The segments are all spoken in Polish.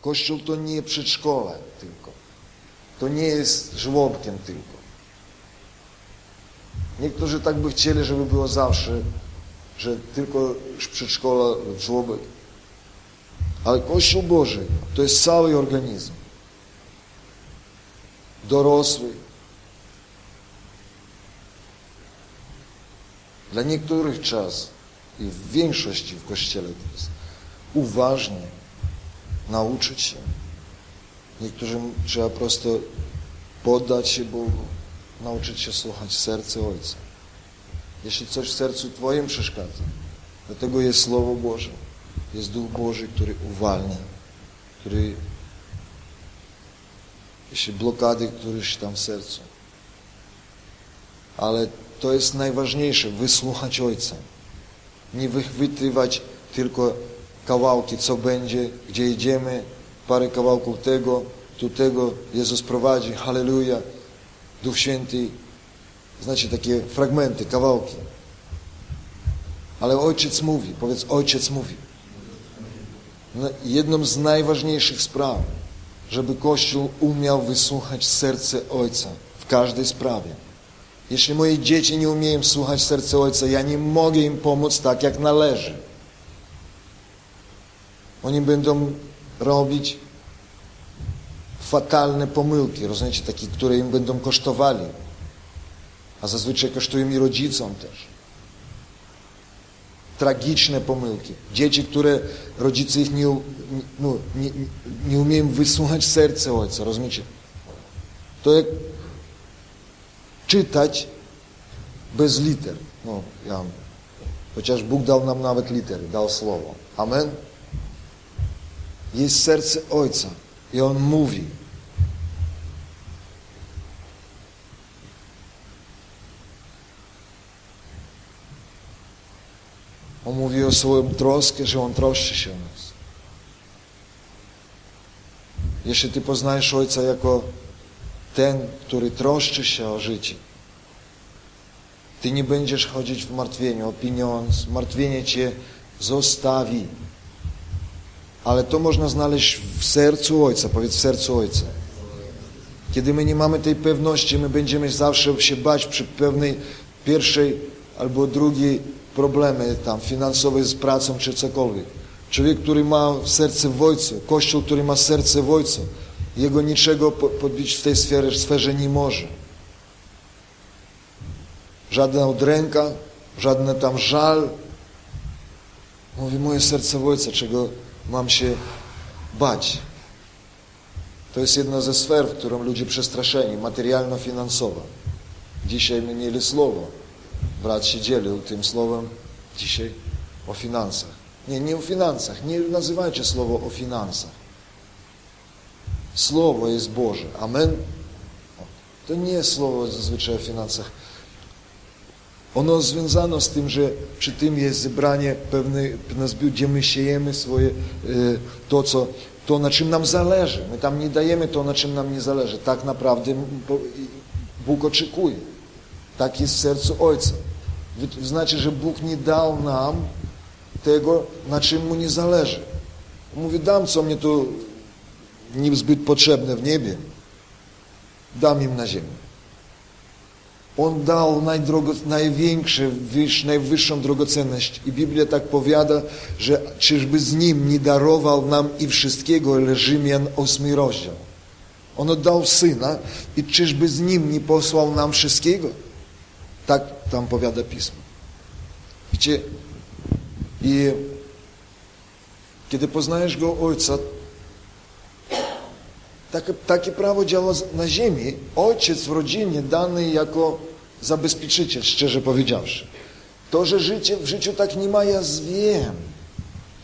Kościół to nie przedszkole tylko. To nie jest żłobkiem tylko. Niektórzy tak by chcieli, żeby było zawsze, że tylko przedszkola, żłobek. Ale Kościół Boży to jest cały organizm. Dorosły. Dla niektórych czas i w większości w Kościele to jest uważnie nauczyć się. Niektórym trzeba prosto poddać się Bogu, nauczyć się słuchać serca Ojca. Jeśli coś w sercu Twoim przeszkadza, dlatego jest Słowo Boże, jest Duch Boży, który uwalnia, który jeśli blokady któreś tam w sercu. Ale to jest najważniejsze, wysłuchać Ojca. Nie wychwytywać tylko kawałki, co będzie, gdzie idziemy, parę kawałków tego, tu tego, Jezus prowadzi, halleluja, Duch Święty, znacie takie fragmenty, kawałki. Ale Ojciec mówi, powiedz, Ojciec mówi. No, jedną z najważniejszych spraw, żeby Kościół umiał wysłuchać serce Ojca w każdej sprawie. Jeśli moje dzieci nie umieją słuchać serca Ojca, ja nie mogę im pomóc tak, jak należy. Oni będą robić fatalne pomyłki, rozumiecie, takie, które im będą kosztowali. A zazwyczaj kosztują i rodzicom też. Tragiczne pomyłki. Dzieci, które rodzice ich nie, no, nie, nie umieją wysłuchać serca ojca, rozumiecie? To jak czytać bez liter. No, ja, chociaż Bóg dał nam nawet litery, dał słowo. Amen? Jest serce Ojca i On mówi. On mówi o swoim trosce, że On troszczy się o nas. Jeśli Ty poznajesz Ojca jako ten, który troszczy się o życie, Ty nie będziesz chodzić w martwieniu o pieniądz. Martwienie Cię zostawi. Ale to można znaleźć w sercu Ojca, powiedz w sercu Ojca. Kiedy my nie mamy tej pewności, my będziemy zawsze się bać przy pewnej pierwszej albo drugiej problemy tam finansowej z pracą czy cokolwiek. Człowiek, który ma serce w Ojcu, Kościół, który ma serce w Ojcu, jego niczego podbić w tej sferze, sferze nie może. Żadna udręka, żadny tam żal. Mówi, moje serce w Ojca, czego mam się bać. To jest jedna ze sfer, w którą ludzie przestraszeni, materialno-finansowa. Dzisiaj my mieli słowo. Brat się dzielił tym słowem dzisiaj o finansach. Nie, nie o finansach. Nie nazywajcie słowo o finansach. Słowo jest Boże. Amen. To nie jest słowo zazwyczaj o finansach. Ono związano z tym, że przy tym jest zebranie pewnej, gdzie my siejemy swoje, to, co, to, na czym nam zależy. My tam nie dajemy to, na czym nam nie zależy. Tak naprawdę Bóg oczekuje. Tak jest w sercu Ojca. Znaczy, że Bóg nie dał nam tego, na czym Mu nie zależy. Mówi, dam, co mnie tu niezbyt potrzebne w niebie. Dam im na ziemi. On dał najdrogo, największe, wyż, najwyższą drogocenność. I Biblia tak powiada, że czyżby z Nim nie darował nam i wszystkiego, ale Rzymian ósmy rozdział. On oddał Syna i czyżby z Nim nie posłał nam wszystkiego? Tak tam powiada Pismo. Wiecie, i kiedy poznajesz Go Ojca, takie, takie prawo działa na ziemi. Ojciec w rodzinie dany jako zabezpieczyciel, szczerze powiedziawszy. To, że życie w życiu tak nie ma, ja wiem.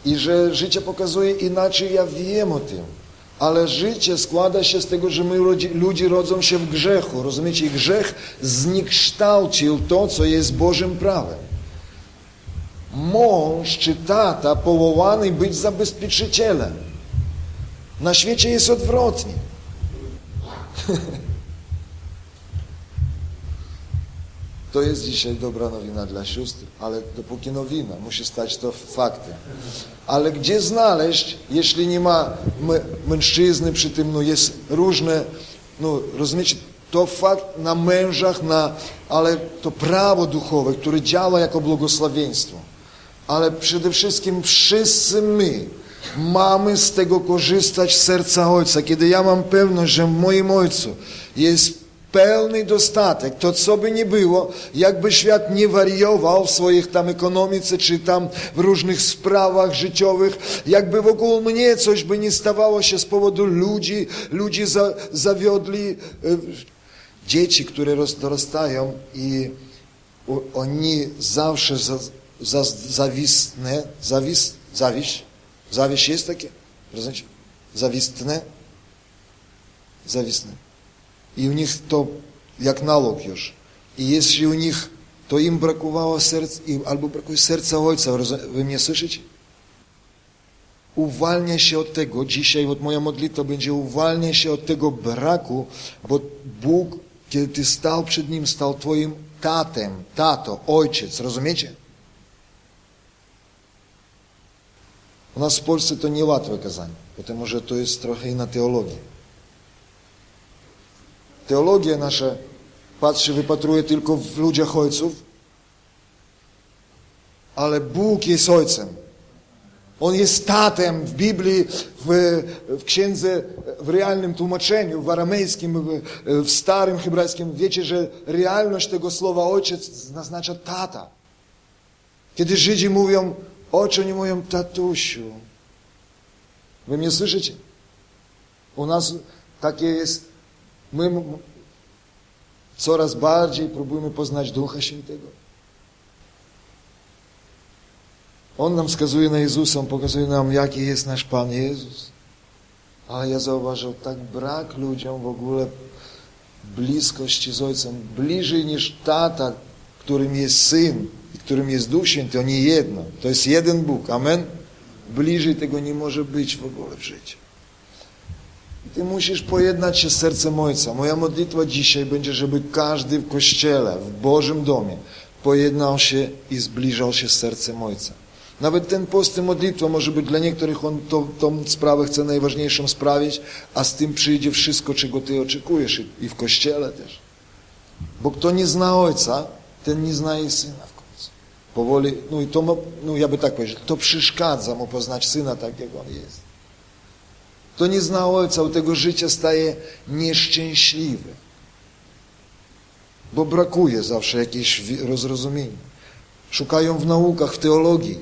I że życie pokazuje inaczej, ja wiem o tym. Ale życie składa się z tego, że my ludzie rodzą się w grzechu. Rozumiecie? I grzech zniekształcił to, co jest Bożym prawem. Mąż czy tata powołany być zabezpieczycielem. Na świecie jest To jest dzisiaj dobra nowina dla sióstr, ale dopóki nowina, musi stać to faktem. Ale gdzie znaleźć, jeśli nie ma mężczyzny przy tym, no jest różne, no rozumiecie, to fakt na mężach, na, ale to prawo duchowe, które działa jako błogosławieństwo. Ale przede wszystkim wszyscy my mamy z tego korzystać z serca Ojca. Kiedy ja mam pewność, że w moim Ojcu jest pełny dostatek, to co by nie było, jakby świat nie wariował w swoich tam ekonomice, czy tam w różnych sprawach życiowych, jakby wokół mnie coś by nie stawało się z powodu ludzi, ludzi za, zawiodli, e, dzieci, które dorastają i oni zawsze za, za, zawisne, zawis, zawiś, zawiś jest takie? Rozumiecie? Zawistne? Zawisne. I u nich to jak nalog już. I jeśli u nich, to im brakowało serca, albo brakuje serca Ojca. Wy mnie słyszycie? Uwalnia się od tego. Dzisiaj od moja modlitwa będzie uwalnia się od tego braku, bo Bóg, kiedy Ty stał przed Nim, stał Twoim tatem, tato, ojciec. Rozumiecie? U nas w Polsce to niełatwe kazanie, ponieważ to jest trochę inna teologia. Teologia nasza patrzy, wypatruje tylko w ludziach ojców, ale Bóg jest ojcem. On jest tatem w Biblii, w, w księdze, w realnym tłumaczeniu, w aramejskim, w, w starym hebrajskim. Wiecie, że realność tego słowa ojciec oznacza tata. Kiedy Żydzi mówią, oczy nie mówią tatusiu. Wy mnie słyszycie? U nas takie jest My coraz bardziej próbujemy poznać Ducha Świętego. On nam wskazuje na Jezusa, On pokazuje nam, jaki jest nasz Pan Jezus. Ale ja zauważył, tak brak ludziom w ogóle bliskości z Ojcem, bliżej niż tata, którym jest Syn i którym jest Duch Święty, oni jedno. To jest jeden Bóg. Amen? Bliżej tego nie może być w ogóle w życiu. Ty musisz pojednać się z sercem Ojca. Moja modlitwa dzisiaj będzie, żeby każdy w Kościele, w Bożym domie pojednał się i zbliżał się z sercem Ojca. Nawet ten post i modlitwa może być dla niektórych, on to, tą sprawę chce najważniejszą sprawić, a z tym przyjdzie wszystko, czego Ty oczekujesz i w Kościele też. Bo kto nie zna Ojca, ten nie zna i Syna w końcu. Powoli, no i to, no ja by tak powiedział, to przeszkadza mu poznać Syna tak, jak On jest. Kto nie zna Ojca, u tego życia staje nieszczęśliwy. Bo brakuje zawsze jakieś rozrozumienia. Szukają w naukach, w teologii.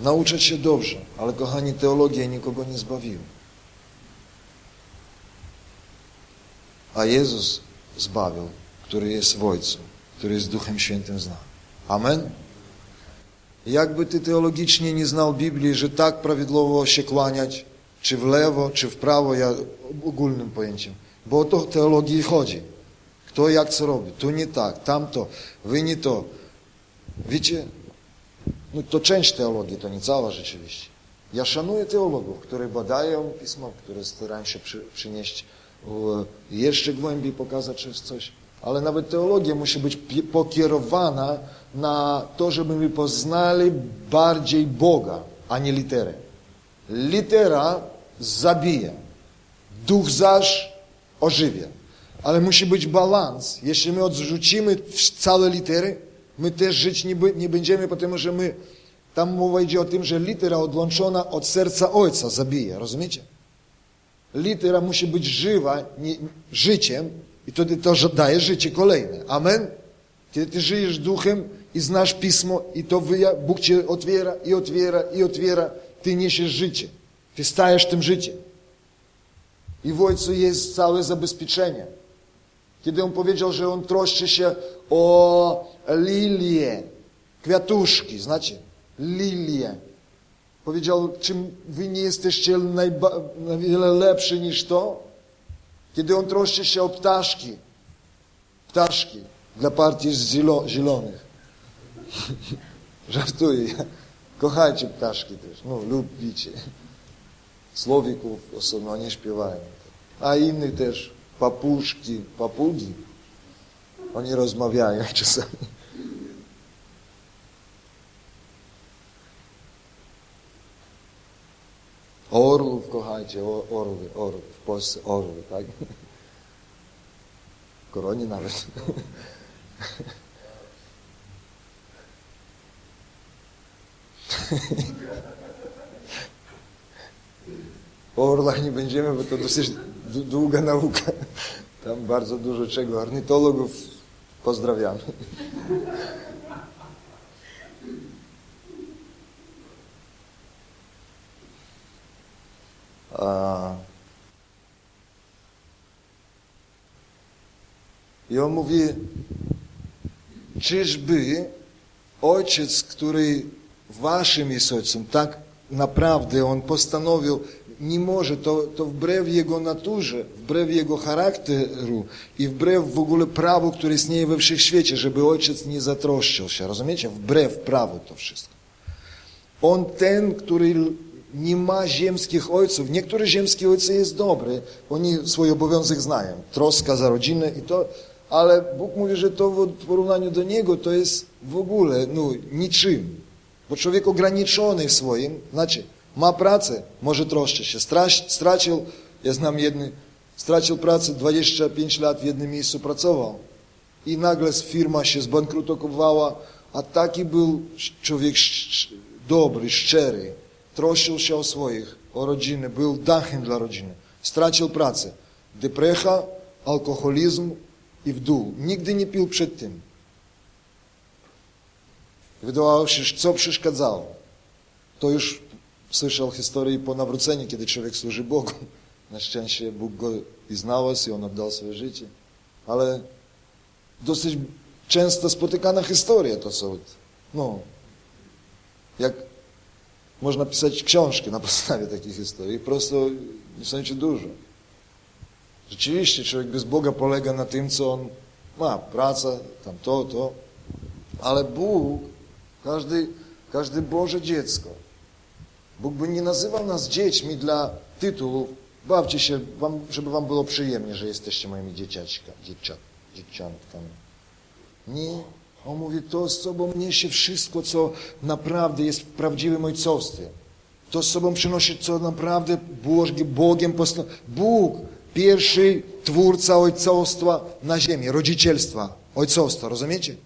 Nauczać się dobrze, ale kochani, teologia nikogo nie zbawiła. A Jezus zbawił, który jest w Ojcu, który jest Duchem Świętym znany. Amen. Jakby ty teologicznie nie znał Biblii, że tak prawidłowo się kłaniać, czy w lewo, czy w prawo, ja ogólnym pojęciem. Bo o to teologii chodzi. Kto jak co robi. Tu nie tak, tamto, wy nie to. Wiecie, no to część teologii, to nie cała rzeczywiście. Ja szanuję teologów, którzy badają Pismo, które starają się przy, przynieść jeszcze głębiej, pokazać coś. Ale nawet teologia musi być pokierowana na to, żeby my poznali bardziej Boga, a nie literę. Litera zabija, duch zaś ożywia. Ale musi być balans. Jeśli my odrzucimy całe litery, my też żyć nie, będziemy, ponieważ my, tam mowa idzie o tym, że litera odłączona od serca Ojca zabija, rozumiecie? Litera musi być żywa nie, życiem i wtedy to daje życie kolejne. Amen? Kiedy ty żyjesz duchem, i znasz Pismo i to wyja, Bóg cię otwiera i otwiera i otwiera. Ty niesiesz życie. Ty stajesz tym życiem. I w Ojcu jest całe zabezpieczenie. Kiedy On powiedział, że On troszczy się o lilie, kwiatuszki, znacie? Lilie. Powiedział, czym wy nie jesteście na wiele lepszy niż to? Kiedy On troszczy się o ptaszki, ptaszki dla partii zielonych. Żartuję. Kochajcie ptaszki też. No, lubicie. Słowików osobno nie śpiewają. A inni też, papuszki, papugi, oni rozmawiają czasami. Orłów kochajcie, orły, orły, w Polsce orły, tak? Koronie nawet. O orlach nie będziemy, bo to dosyć długa nauka. Tam bardzo dużo czego. Ornitologów pozdrawiamy. I on mówi, czyżby ojciec, który waszym jest ojcem, tak naprawdę on postanowił, nie może, to, to wbrew jego naturze, wbrew jego charakteru i wbrew w ogóle prawu, które istnieje we wszechświecie, żeby ojciec nie zatroszczył się, rozumiecie? Wbrew prawu to wszystko. On ten, który nie ma ziemskich ojców. Niektóre ziemskie ojcy jest dobry, oni swój obowiązek znają, troska za rodzinę i to, ale Bóg mówi, że to w porównaniu do Niego to jest w ogóle no, niczym. Bo człowiek ograniczony w swoim, znaczy ma pracę, może troszczy się. Stracił, ja znam jedny, stracił pracę, 25 lat w jednym miejscu pracował i nagle firma się zbankrutowała, a taki był człowiek dobry, szczery, troszczył się o swoich, o rodzinę, był dachem dla rodziny. Stracił pracę. Deprecha, alkoholizm i w dół. Nigdy nie pił przed tym. Wydawało się, co przeszkadzało. To już słyszał historię po nawróceniu, kiedy człowiek służy Bogu. Na szczęście Bóg go i znalazł i on oddał swoje życie. Ale dosyć często spotykana historia to są. No, jak można pisać książki na podstawie takich historii. Prosto nie sądzicie dużo. Rzeczywiście człowiek bez Boga polega na tym, co on ma. Praca, tam to, to. Ale Bóg, każdy, każde Boże dziecko, Bóg by nie nazywał nas dziećmi dla tytułu. Bawcie się, wam, żeby wam było przyjemnie, że jesteście moimi dzieciaczka, dzieciak, dzieciątkami. Nie. On mówi, to z sobą niesie wszystko, co naprawdę jest w prawdziwym ojcostwie. To z sobą przynosi, co naprawdę Bogiem postanowił. Bóg, pierwszy twórca ojcostwa na ziemi, rodzicielstwa, ojcostwa, rozumiecie?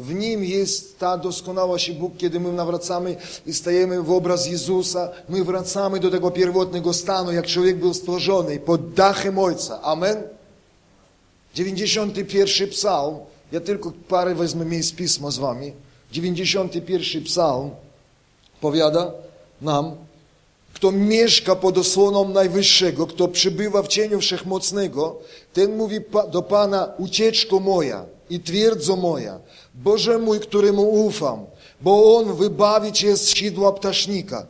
W Nim jest ta doskonałość i Bóg, kiedy my nawracamy i stajemy w obraz Jezusa, my wracamy do tego pierwotnego stanu, jak człowiek był stworzony pod dachem Ojca. Amen? 91 psalm, ja tylko parę wezmę miejsc Pisma z wami. 91 psalm powiada nam, kto mieszka pod osłoną Najwyższego, kto przybywa w cieniu Wszechmocnego, ten mówi do Pana, ucieczko moja i twierdzo moja, Boże mój, któremu ufam, bo On wybawi Cię z sidła ptasznika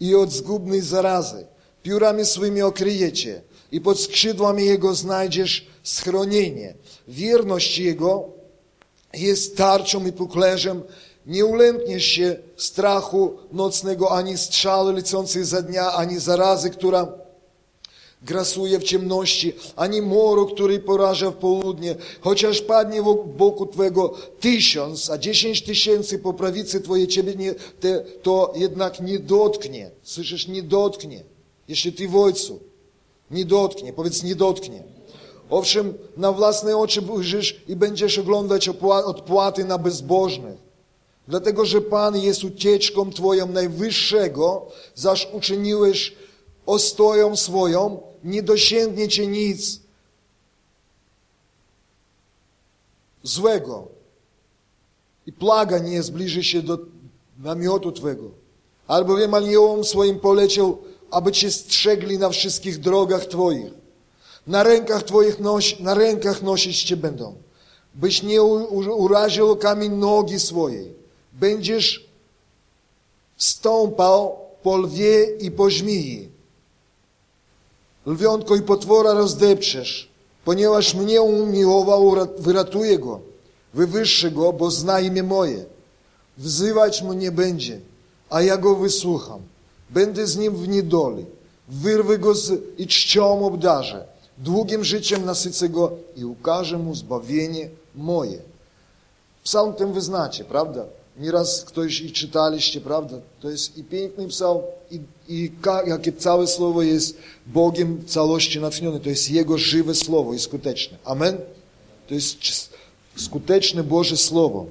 i od zgubnej zarazy. Piórami swymi okryjecie i pod skrzydłami Jego znajdziesz schronienie. Wierność Jego jest tarczą i puklerzem. Nie ulękniesz się strachu nocnego, ani strzały lecącej za dnia, ani zarazy, która grasuje w ciemności, ani moru, który poraża w południe. Chociaż padnie boku Twego tysiąc, a dziesięć tysięcy po prawicy Twojej Ciebie nie, te, to jednak nie dotknie. Słyszysz, nie dotknie. Jeśli Ty w Ojcu, nie dotknie. Powiedz, nie dotknie. Owszem, na własne oczy ujrzysz i będziesz oglądać odpłaty na bezbożnych. Dlatego, że Pan jest ucieczką Twoją najwyższego, zaś uczyniłeś ostoją swoją, nie dosięgnie Cię nic złego. I plaga nie zbliży się do namiotu Twego. Albowiem aniołom swoim poleciał, aby Cię strzegli na wszystkich drogach Twoich. Na rękach Twoich nosi, na rękach nosić Cię będą, byś nie uraził kamień nogi swojej. Będziesz stąpał po lwie i po żmii. Lwiątko i potwora rozdepczesz, ponieważ mnie umiłował, wyratuje go, wywyższy go, bo zna imię moje. Wzywać mu nie będzie, a ja go wysłucham. Będę z nim w niedoli. wyrwę go z, i czcią obdarzę, długim życiem nasycę go i ukażę mu zbawienie moje. Psalm ten wy znacie, prawda? Nieraz ktoś i czytaliście, prawda? To jest i piękny psalm, i, i jakie całe słowo jest Bogiem w całości natchnione. To jest Jego żywe słowo i skuteczne. Amen? To jest skuteczne Boże Słowo.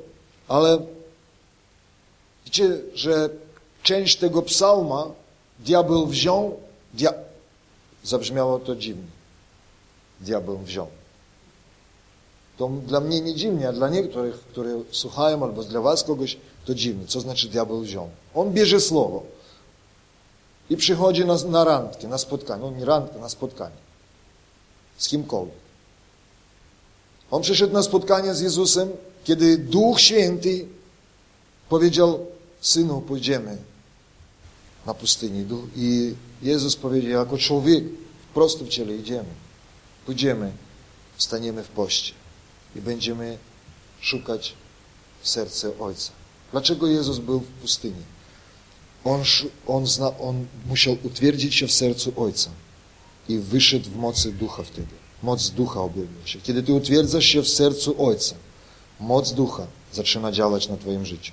Ale wiecie, że część tego psalma diabeł wziął, dia... zabrzmiało to dziwnie. Diabeł wziął. To dla mnie nie dziwnie, a dla niektórych, którzy słuchają, albo dla was kogoś, to dziwnie. Co znaczy diabeł wziął? On bierze słowo i przychodzi na, na randkę, na spotkanie. No nie randkę, na spotkanie. Z kimkolwiek. On przyszedł na spotkanie z Jezusem, kiedy Duch Święty powiedział, Synu, pójdziemy na pustyni. I Jezus powiedział, jako człowiek, wprost w ciele idziemy. Pójdziemy, staniemy w poście i będziemy szukać serce Ojca. Dlaczego Jezus był w pustyni? On, on, zna, on musiał utwierdzić się w sercu Ojca i wyszedł w mocy Ducha wtedy. Moc Ducha objawiła się. Kiedy Ty utwierdzasz się w sercu Ojca, moc Ducha zaczyna działać na Twoim życiu.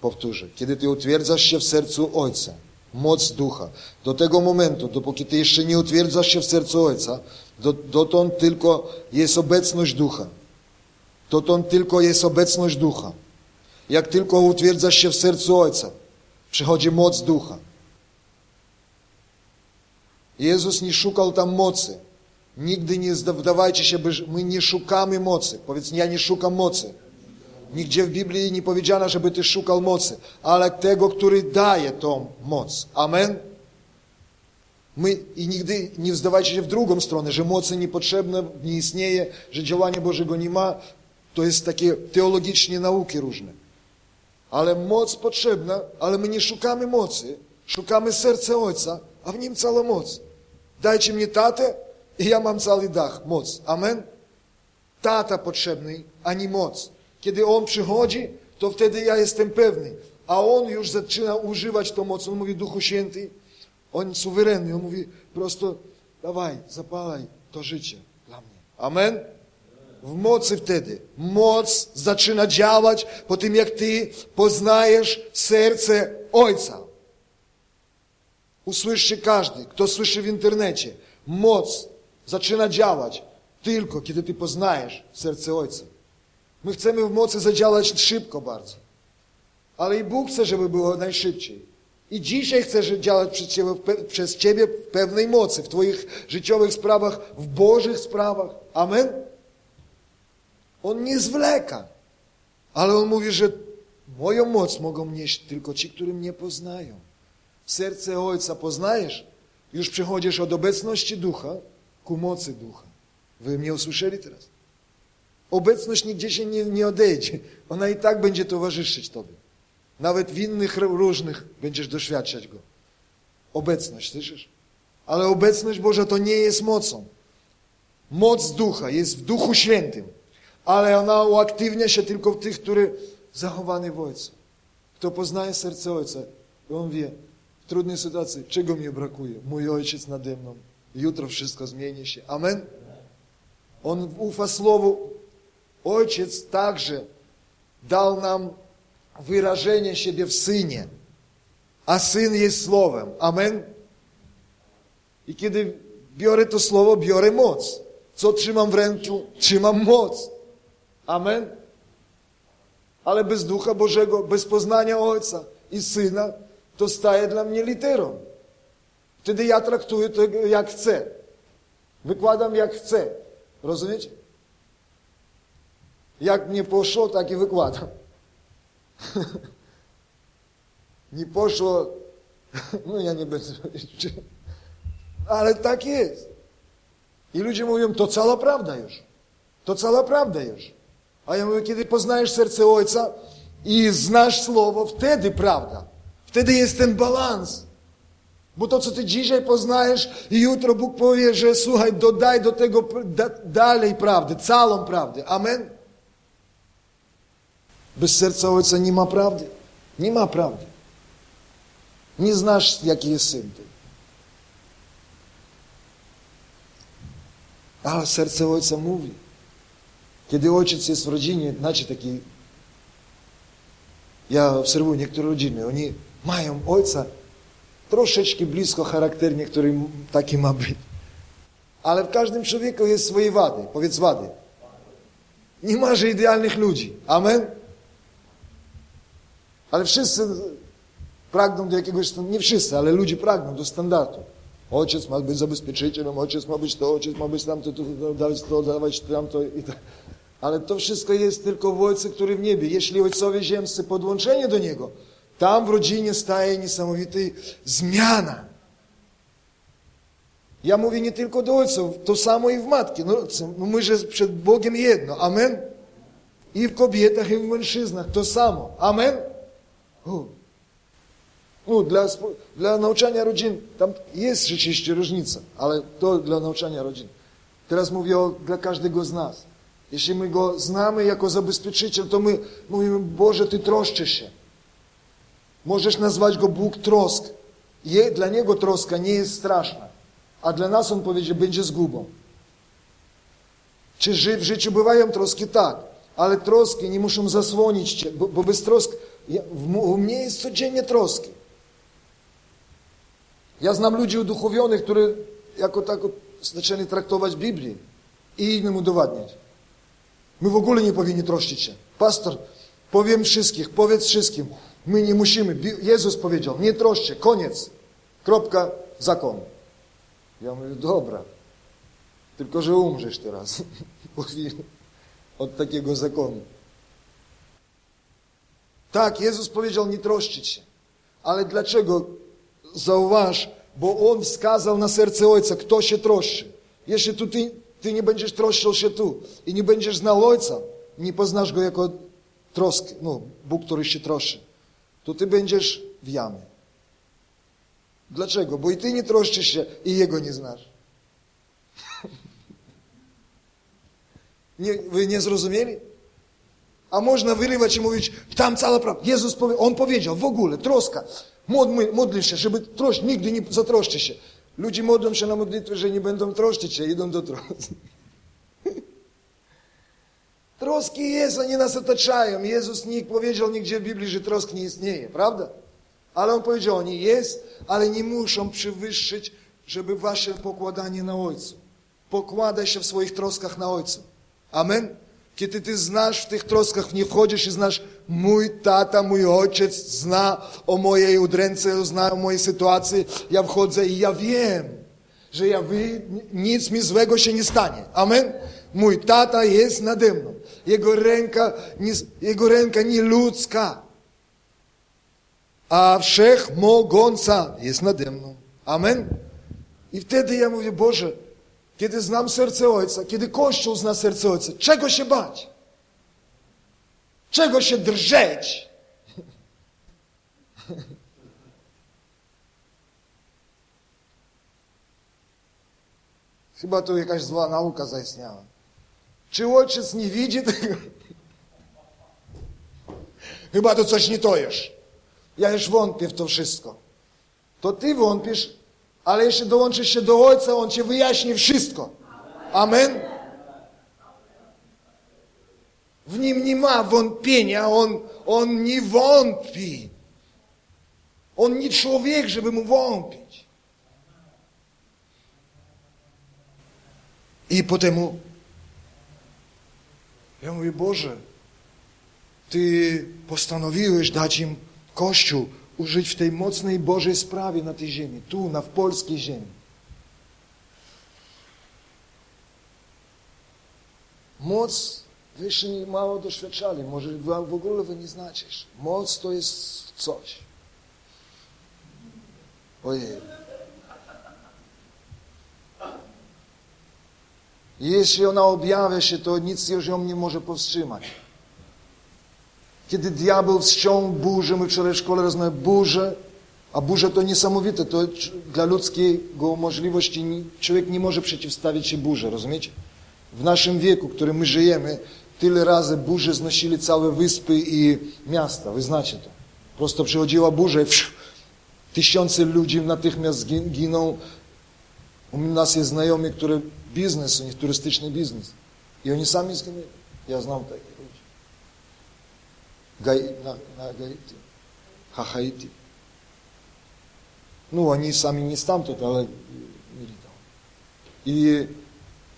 Powtórzę. Kiedy Ty utwierdzasz się w sercu Ojca, moc Ducha, do tego momentu, dopóki Ty jeszcze nie utwierdzasz się w sercu Ojca, dotąd tylko jest obecność Ducha. Dotąd tylko jest obecność Ducha. Jak tylko utwierdzasz się w sercu Ojca, przychodzi moc Ducha. Jezus nie szukał tam mocy. Nigdy nie wdawajcie się, my nie szukamy mocy. Powiedz, ja nie szukam mocy. Nigdzie w Biblii nie powiedziano, żeby ty szukał mocy, ale tego, który daje tą moc. Amen? My i nigdy nie wzdawajcie się w drugą stronę, że mocy niepotrzebne, nie istnieje, że działania Bożego nie ma. To jest takie teologicznie nauki różne. Ale moc potrzebna, ale my nie szukamy mocy. Szukamy serca Ojca, a w nim cała moc. Dajcie mnie tatę i ja mam cały dach, moc. Amen? Tata potrzebny, a nie moc. Kiedy On przychodzi, to wtedy ja jestem pewny. A On już zaczyna używać tą moc. On mówi, Duchu Święty, On suwerenny. On mówi prosto, dawaj, zapalaj to życie dla mnie. Amen? W mocy wtedy. Moc zaczyna działać po tym, jak Ty poznajesz serce Ojca. Usłyszy każdy, kto słyszy w internecie. Moc zaczyna działać tylko, kiedy Ty poznajesz serce Ojca. My chcemy w mocy zadziałać szybko bardzo. Ale i Bóg chce, żeby było najszybciej. I dzisiaj chce działać przez Ciebie, przez Ciebie w pewnej mocy, w Twoich życiowych sprawach, w Bożych sprawach. Amen? On nie zwleka. Ale On mówi, że moją moc mogą nieść tylko ci, którzy mnie poznają. Serce Ojca poznajesz, już przechodzisz od obecności Ducha ku mocy Ducha. Wy mnie usłyszeli teraz? Obecność nigdzie się nie, nie odejdzie. Ona i tak będzie towarzyszyć Tobie. Nawet w innych różnych będziesz doświadczać Go. Obecność, słyszysz? Ale obecność Boża to nie jest mocą. Moc Ducha jest w Duchu Świętym, ale ona uaktywnia się tylko w tych, którzy zachowany w Ojcu. Kto poznaje serce Ojca, on wie, w trudnej sytuacji, czego mi brakuje? Mój Ojciec nade mną. Jutro wszystko zmieni się. Amen? On ufa Słowu Ojciec także dał nam wyrażenie siebie w Synie, a Syn jest Słowem. Amen? I kiedy biorę to Słowo, biorę moc. Co trzymam w ręku? Trzymam moc. Amen? Ale bez Ducha Bożego, bez poznania Ojca i Syna, to staje dla mnie literą. Wtedy ja traktuję to jak chcę. Wykładam jak chcę. Rozumiecie? Jak nie poszło, tak i wykładam. nie poszło, no ja nie będę ale tak jest. I ludzie mówią, to cała prawda już. To cała prawda już. А я говорю, kiedy poznajesz serce Ojca i znasz Słowo, wtedy prawda. Wtedy jest ten balans. Bo to, co ty dzisiaj poznajesz i jutro Bóg powie, że słuchaj, dodaj do tego da, dalej prawdy, całą prawdę. Amen? Bez serca Ojca nie ma prawdy. Nie ma prawdy. Nie znasz, jaki jest Syn ty. Ale serce Ojca mówi. Kiedy ojciec jest w rodzinie, znaczy taki, ja obserwuję niektóre rodziny, oni mają ojca troszeczkę blisko charakternie, który taki ma być. Ale w każdym człowieku jest swoje wady. Powiedz wady. Nie ma, że idealnych ludzi. Amen? Ale wszyscy pragną do jakiegoś, nie wszyscy, ale ludzie pragną do standardu. Ojciec ma być zabezpieczycielem, ojciec ma być to, ojciec ma być tamto, to, to, dawać to, dawać tamto i tak. Ale to wszystko jest tylko w Ojcu, który w niebie. Jeśli ojcowie ziemscy podłączenie do Niego, tam w rodzinie staje niesamowita zmiana. Ja mówię nie tylko do ojców, to samo i w matki. No, no my że przed Bogiem jedno. Amen? I w kobietach, i w mężczyznach to samo. Amen? U. No, dla, dla nauczania rodzin tam jest rzeczywiście różnica, ale to dla nauczania rodzin. Teraz mówię o, dla każdego z nas. Jeśli my Go znamy jako zabezpieczyciel, to my mówimy, Boże, Ty troszczysz się. Możesz nazwać Go Bóg trosk. Dla Niego troska nie jest straszna, a dla nas On powiedział, będzie zgubą. Czy ży, w życiu bywają troski? Tak, ale troski nie muszą zasłonić Cię, bo, bo bez trosk, ja, w, u mnie jest codziennie troski. Ja znam ludzi uduchowionych, którzy jako tak zaczęli traktować Biblię i innym udowadniać. My w ogóle nie powinni troszczyć się. Pastor, powiem wszystkich, powiedz wszystkim, my nie musimy. Jezus powiedział, nie troszcie, koniec, kropka, zakon. Ja mówię, dobra, tylko że umrzesz teraz po chwili od takiego zakonu. Tak, Jezus powiedział, nie troszczyć się. Ale dlaczego? Zauważ, bo On wskazał na serce Ojca, kto się troszczy. Jeśli tu ty, ty nie będziesz troszczył się tu i nie będziesz znał Ojca, nie poznasz Go jako trosk, no, Bóg, który się troszczy, to ty będziesz w jamie. Dlaczego? Bo i ty nie troszczysz się i Jego nie znasz. Nie, wy nie zrozumieli? A można wyrywać i mówić, tam cała prawda. Jezus powie, On powiedział, w ogóle, troska. Modl się, żeby troszczyć, nigdy nie zatroszczy się. Ludzie modlą się na modlitwę, że nie będą troszczyć się, idą do troski. Troski jest, oni nas otaczają. Jezus nie powiedział nigdzie w Biblii, że trosk nie istnieje, prawda? Ale On powiedział, oni jest, ale nie muszą przewyższyć, żeby wasze pokładanie na Ojcu. Pokładaj się w swoich troskach na Ojcu. Amen? Kiedy ty znasz w tych troskach, nie wchodzisz i znasz, mój tata, mój ojciec zna o mojej udręce, zna o mojej sytuacji, ja wchodzę i ja wiem, że ja wy, nic mi złego się nie stanie. Amen? Mój tata jest nade mną. Jego ręka, nie, jego ręka nie ludzka, a wszechmogąca jest nade mną. Amen? I wtedy ja mówię, Boże, kiedy znam serce Ojca, kiedy Kościół zna serce Ojca, czego się bać? Czego się drżeć? Chyba tu jakaś zła nauka zaistniała. Czy ojciec nie widzi tego? Chyba to coś nie to już. Ja już wątpię w to wszystko. To ty wątpisz, ale jeśli dołączysz się do Ojca, On ci wyjaśni wszystko. Amen? W nim nie ma wątpienia, on, on nie wątpi. On nie człowiek, żeby mu wątpić. I potem ja mówię, Boże, Ty postanowiłeś dać im Kościół, użyć w tej mocnej Bożej sprawie na tej ziemi, tu, na w polskiej ziemi. Moc wyście mało doświadczali, może w ogóle wy nie znacie. Moc to jest coś. Ojej. Jeśli ona objawia się, to nic już ją nie może powstrzymać. Kiedy diabeł wstrzą burzę, my wczoraj w szkole rozmawiamy, burzę, a burza to niesamowite, to dla ludzkiego możliwości człowiek nie może przeciwstawić się burzy, rozumiecie? W naszym wieku, w którym my żyjemy, tyle razy burze znosili całe wyspy i miasta, wy znacie to. Prosto przychodziła burza i tysiące ludzi natychmiast giną. U nas jest znajomi, który biznes, u nich turystyczny biznes. I oni sami zginęli. Ja znam takich ludzi. Gai, na, na Gaiti, na Haiti. No, oni sami nie stamtąd, ale mieli tam. I,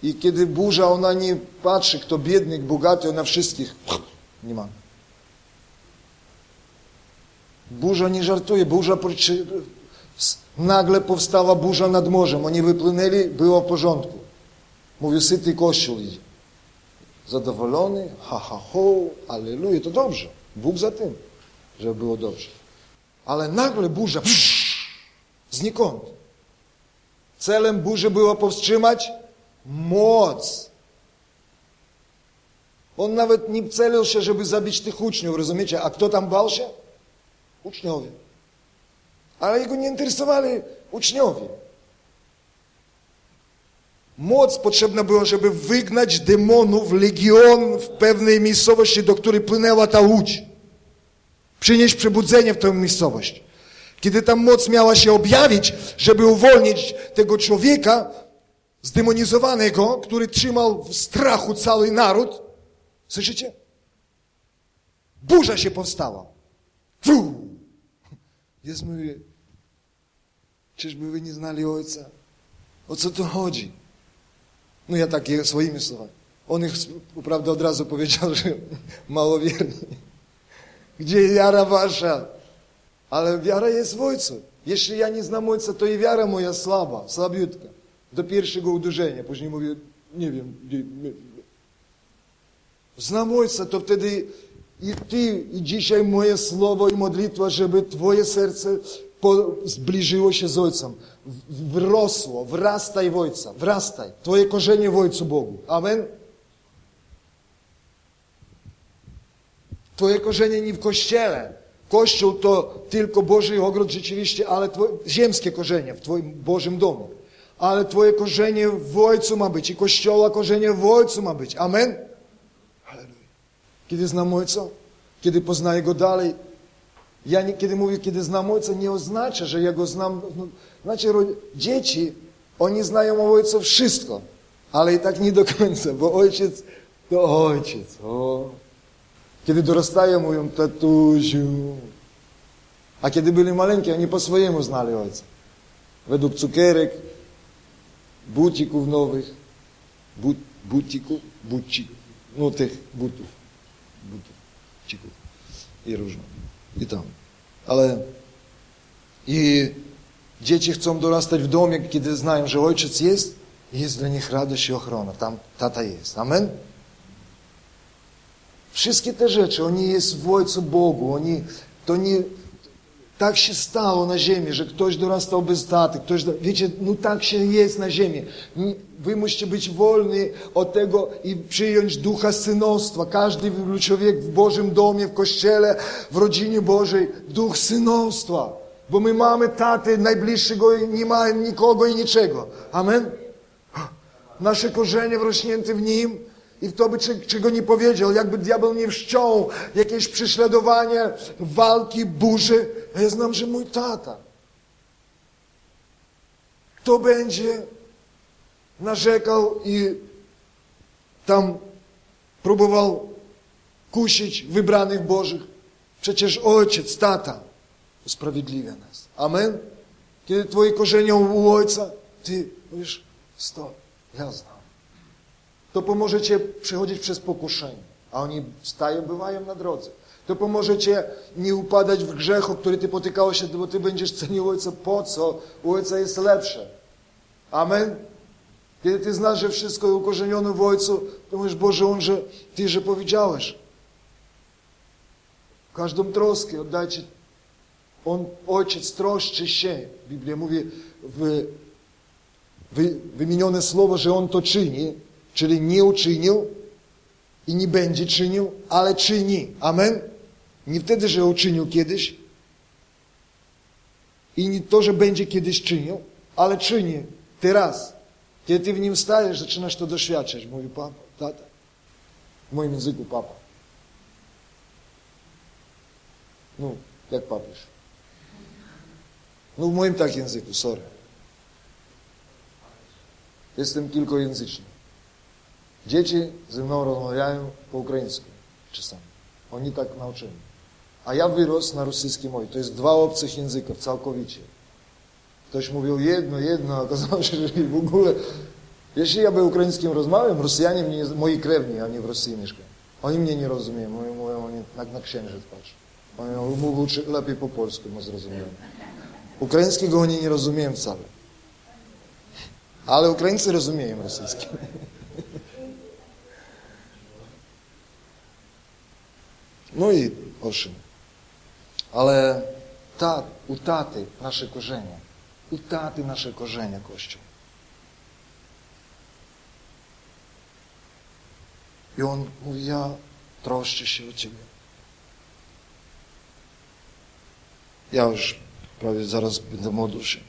I kiedy burza, ona nie patrzy, kto biedny, bogaty, ona wszystkich nie ma. Burza nie żartuje, burza nagle powstała burza nad morzem. Oni wypłynęli, było w porządku. Mówił, syty kościół idzie. Zadowolony, ha, ha, ho, aleluja, to dobrze. Bóg za tym, żeby było dobrze. Ale nagle burza, psz, znikąd. Celem burzy było powstrzymać moc. On nawet nie celił się, żeby zabić tych uczniów, rozumiecie? A kto tam bał się? Uczniowie. Ale jego nie interesowali uczniowie. Moc potrzebna była, żeby wygnać demonów, legion w pewnej miejscowości, do której płynęła ta łódź. Przynieść przebudzenie w tę miejscowość. Kiedy ta moc miała się objawić, żeby uwolnić tego człowieka zdemonizowanego, który trzymał w strachu cały naród, słyszycie? Burza się powstała. Fuu! Jezus mówi, czyżby wy nie znali Ojca? O co tu chodzi? No ja takie swoimi słowami. On ich, prawda, od razu powiedział, że małowierni. Gdzie wiara wasza? Ale wiara jest w Ojcu. Jeśli ja nie znam Ojca, to i wiara moja słaba, słabiutka. Do pierwszego uderzenia. Później mówię, nie wiem. Znam Ojca, to wtedy i Ty, i dzisiaj moje słowo i modlitwa, żeby Twoje serce zbliżyło się z Ojcem. Wrosło, wrastaj w Ojca, wrastaj. Twoje korzenie w Ojcu Bogu. Amen? Twoje korzenie nie w Kościele. Kościół to tylko Boży ogród rzeczywiście, ale twoje, ziemskie korzenie w Twoim Bożym domu. Ale Twoje korzenie w Ojcu ma być i Kościoła korzenie w Ojcu ma być. Amen? Kiedy znam Ojca, kiedy poznaję Go dalej, nie oznacza, że ja Go znam. No, znaczy, dzieci, oni znają o Ojcu wszystko, ale i tak nie do końca, bo Ojciec to Ojciec. O. Kiedy dorastają, mówią tatusiu. A kiedy byli maleńkie, oni po swojemu znali Ojca. Według cukierek, bucików nowych, but, bucików, bucików, no tych butów cików i różne. I tam. Ale i dzieci chcą dorastać w domie, kiedy znają, że ojciec jest jest dla nich radość i ochrona. Tam tata jest. Amen? Wszystkie te rzeczy, oni jest w Ojcu Bogu. Oni, to nie, tak się stało na ziemi, że ktoś dorastał bez taty, ktoś, wiecie, no tak się jest na ziemi. Wy musicie być wolni od tego i przyjąć ducha synostwa. Każdy człowiek w Bożym domie, w Kościele, w rodzinie Bożej, duch synostwa. Bo my mamy taty najbliższego i nie ma nikogo i niczego. Amen? Nasze korzenie wrośnięte w Nim i kto by czego nie powiedział, jakby diabeł nie wszczął jakieś prześladowanie, walki, burzy. A ja znam, że mój tata. Kto będzie narzekał i tam próbował kusić wybranych Bożych? Przecież ojciec, tata usprawiedliwia nas. Amen? Kiedy twoje korzenie u ojca, ty mówisz, stop, ja znam to pomożecie przechodzić przez pokuszenie, a oni stają, bywają na drodze. To pomożecie nie upadać w grzech, o który ty potykałeś się, bo ty będziesz cenił Ojca po co? Ojca jest lepsze. Amen? Kiedy ty znasz, że wszystko jest ukorzenione w Ojcu, to mówisz, Boże, On, że Ty, że powiedziałeś. Każdą troskę oddajcie. On, Ojciec troszczy się. Biblia mówi w, w, wymienione słowo, że On to czyni. Czyli nie uczynił i nie będzie czynił, ale czyni. Amen? Nie wtedy, że uczynił kiedyś i nie to, że będzie kiedyś czynił, ale czyni teraz. Kiedy ty w nim stajesz, zaczynasz to doświadczać. Mówi papa, tata. W moim języku papa. No, jak papież. No w moim tak języku, sorry. Jestem kilkojęzyczny. Dzieci ze mną rozmawiają po ukraińsku czasami. Oni tak nauczyli. A ja wyrósł na rosyjskim oj. To jest dwa obcych języka całkowicie. Ktoś mówił jedno, jedno, a okazało się, że w ogóle... Jeśli ja by ukraińskim rozmawiam, Rosjanie mnie, moi krewni, a nie w Rosji mieszkają. Oni mnie nie rozumieją, oni mówią, oni jak na księżyc patrzą. Oni mówią lepiej po polsku, my zrozumieją. Ukraińskiego oni nie rozumieją wcale. Ale Ukraińcy rozumieją rosyjski. No i owszem. Ale ta, u taty nasze korzenie. U taty nasze korzenie, Kościół. I on mówi, ja troszczę się o Ciebie. Ja już prawie zaraz będę modlił się.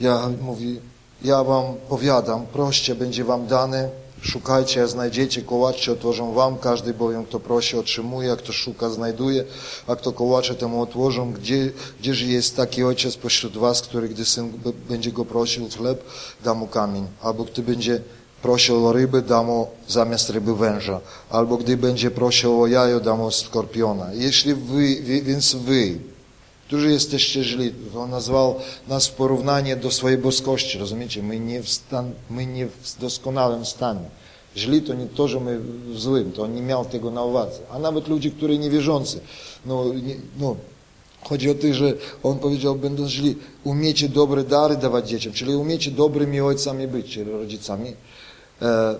Ja mówi, ja wam powiadam, proście będzie wam dane, szukajcie, a znajdziecie, kołaczcie otworzą wam, każdy bowiem kto prosi otrzymuje, a kto szuka znajduje, a kto kołacze temu otworzą, gdzie, gdzież jest taki ojciec pośród was, który gdy syn będzie go prosił chleb, da mu kamień, albo gdy będzie prosił o ryby, da mu zamiast ryby węża, albo gdy będzie prosił o jajo, da mu skorpiona. Jeśli wy, więc wy, którzy jesteście źli, on nazwał nas w porównanie do swojej boskości, rozumiecie? My nie w, stan, my nie w doskonałym stanie. Źli to nie to, że my w złym, to on nie miał tego na uwadze. A nawet ludzie, którzy niewierzący, no, nie, no Chodzi o to, że on powiedział, będąc źli, umiecie dobre dary dawać dzieciom, czyli umiecie dobrymi ojcami być, czyli rodzicami. E,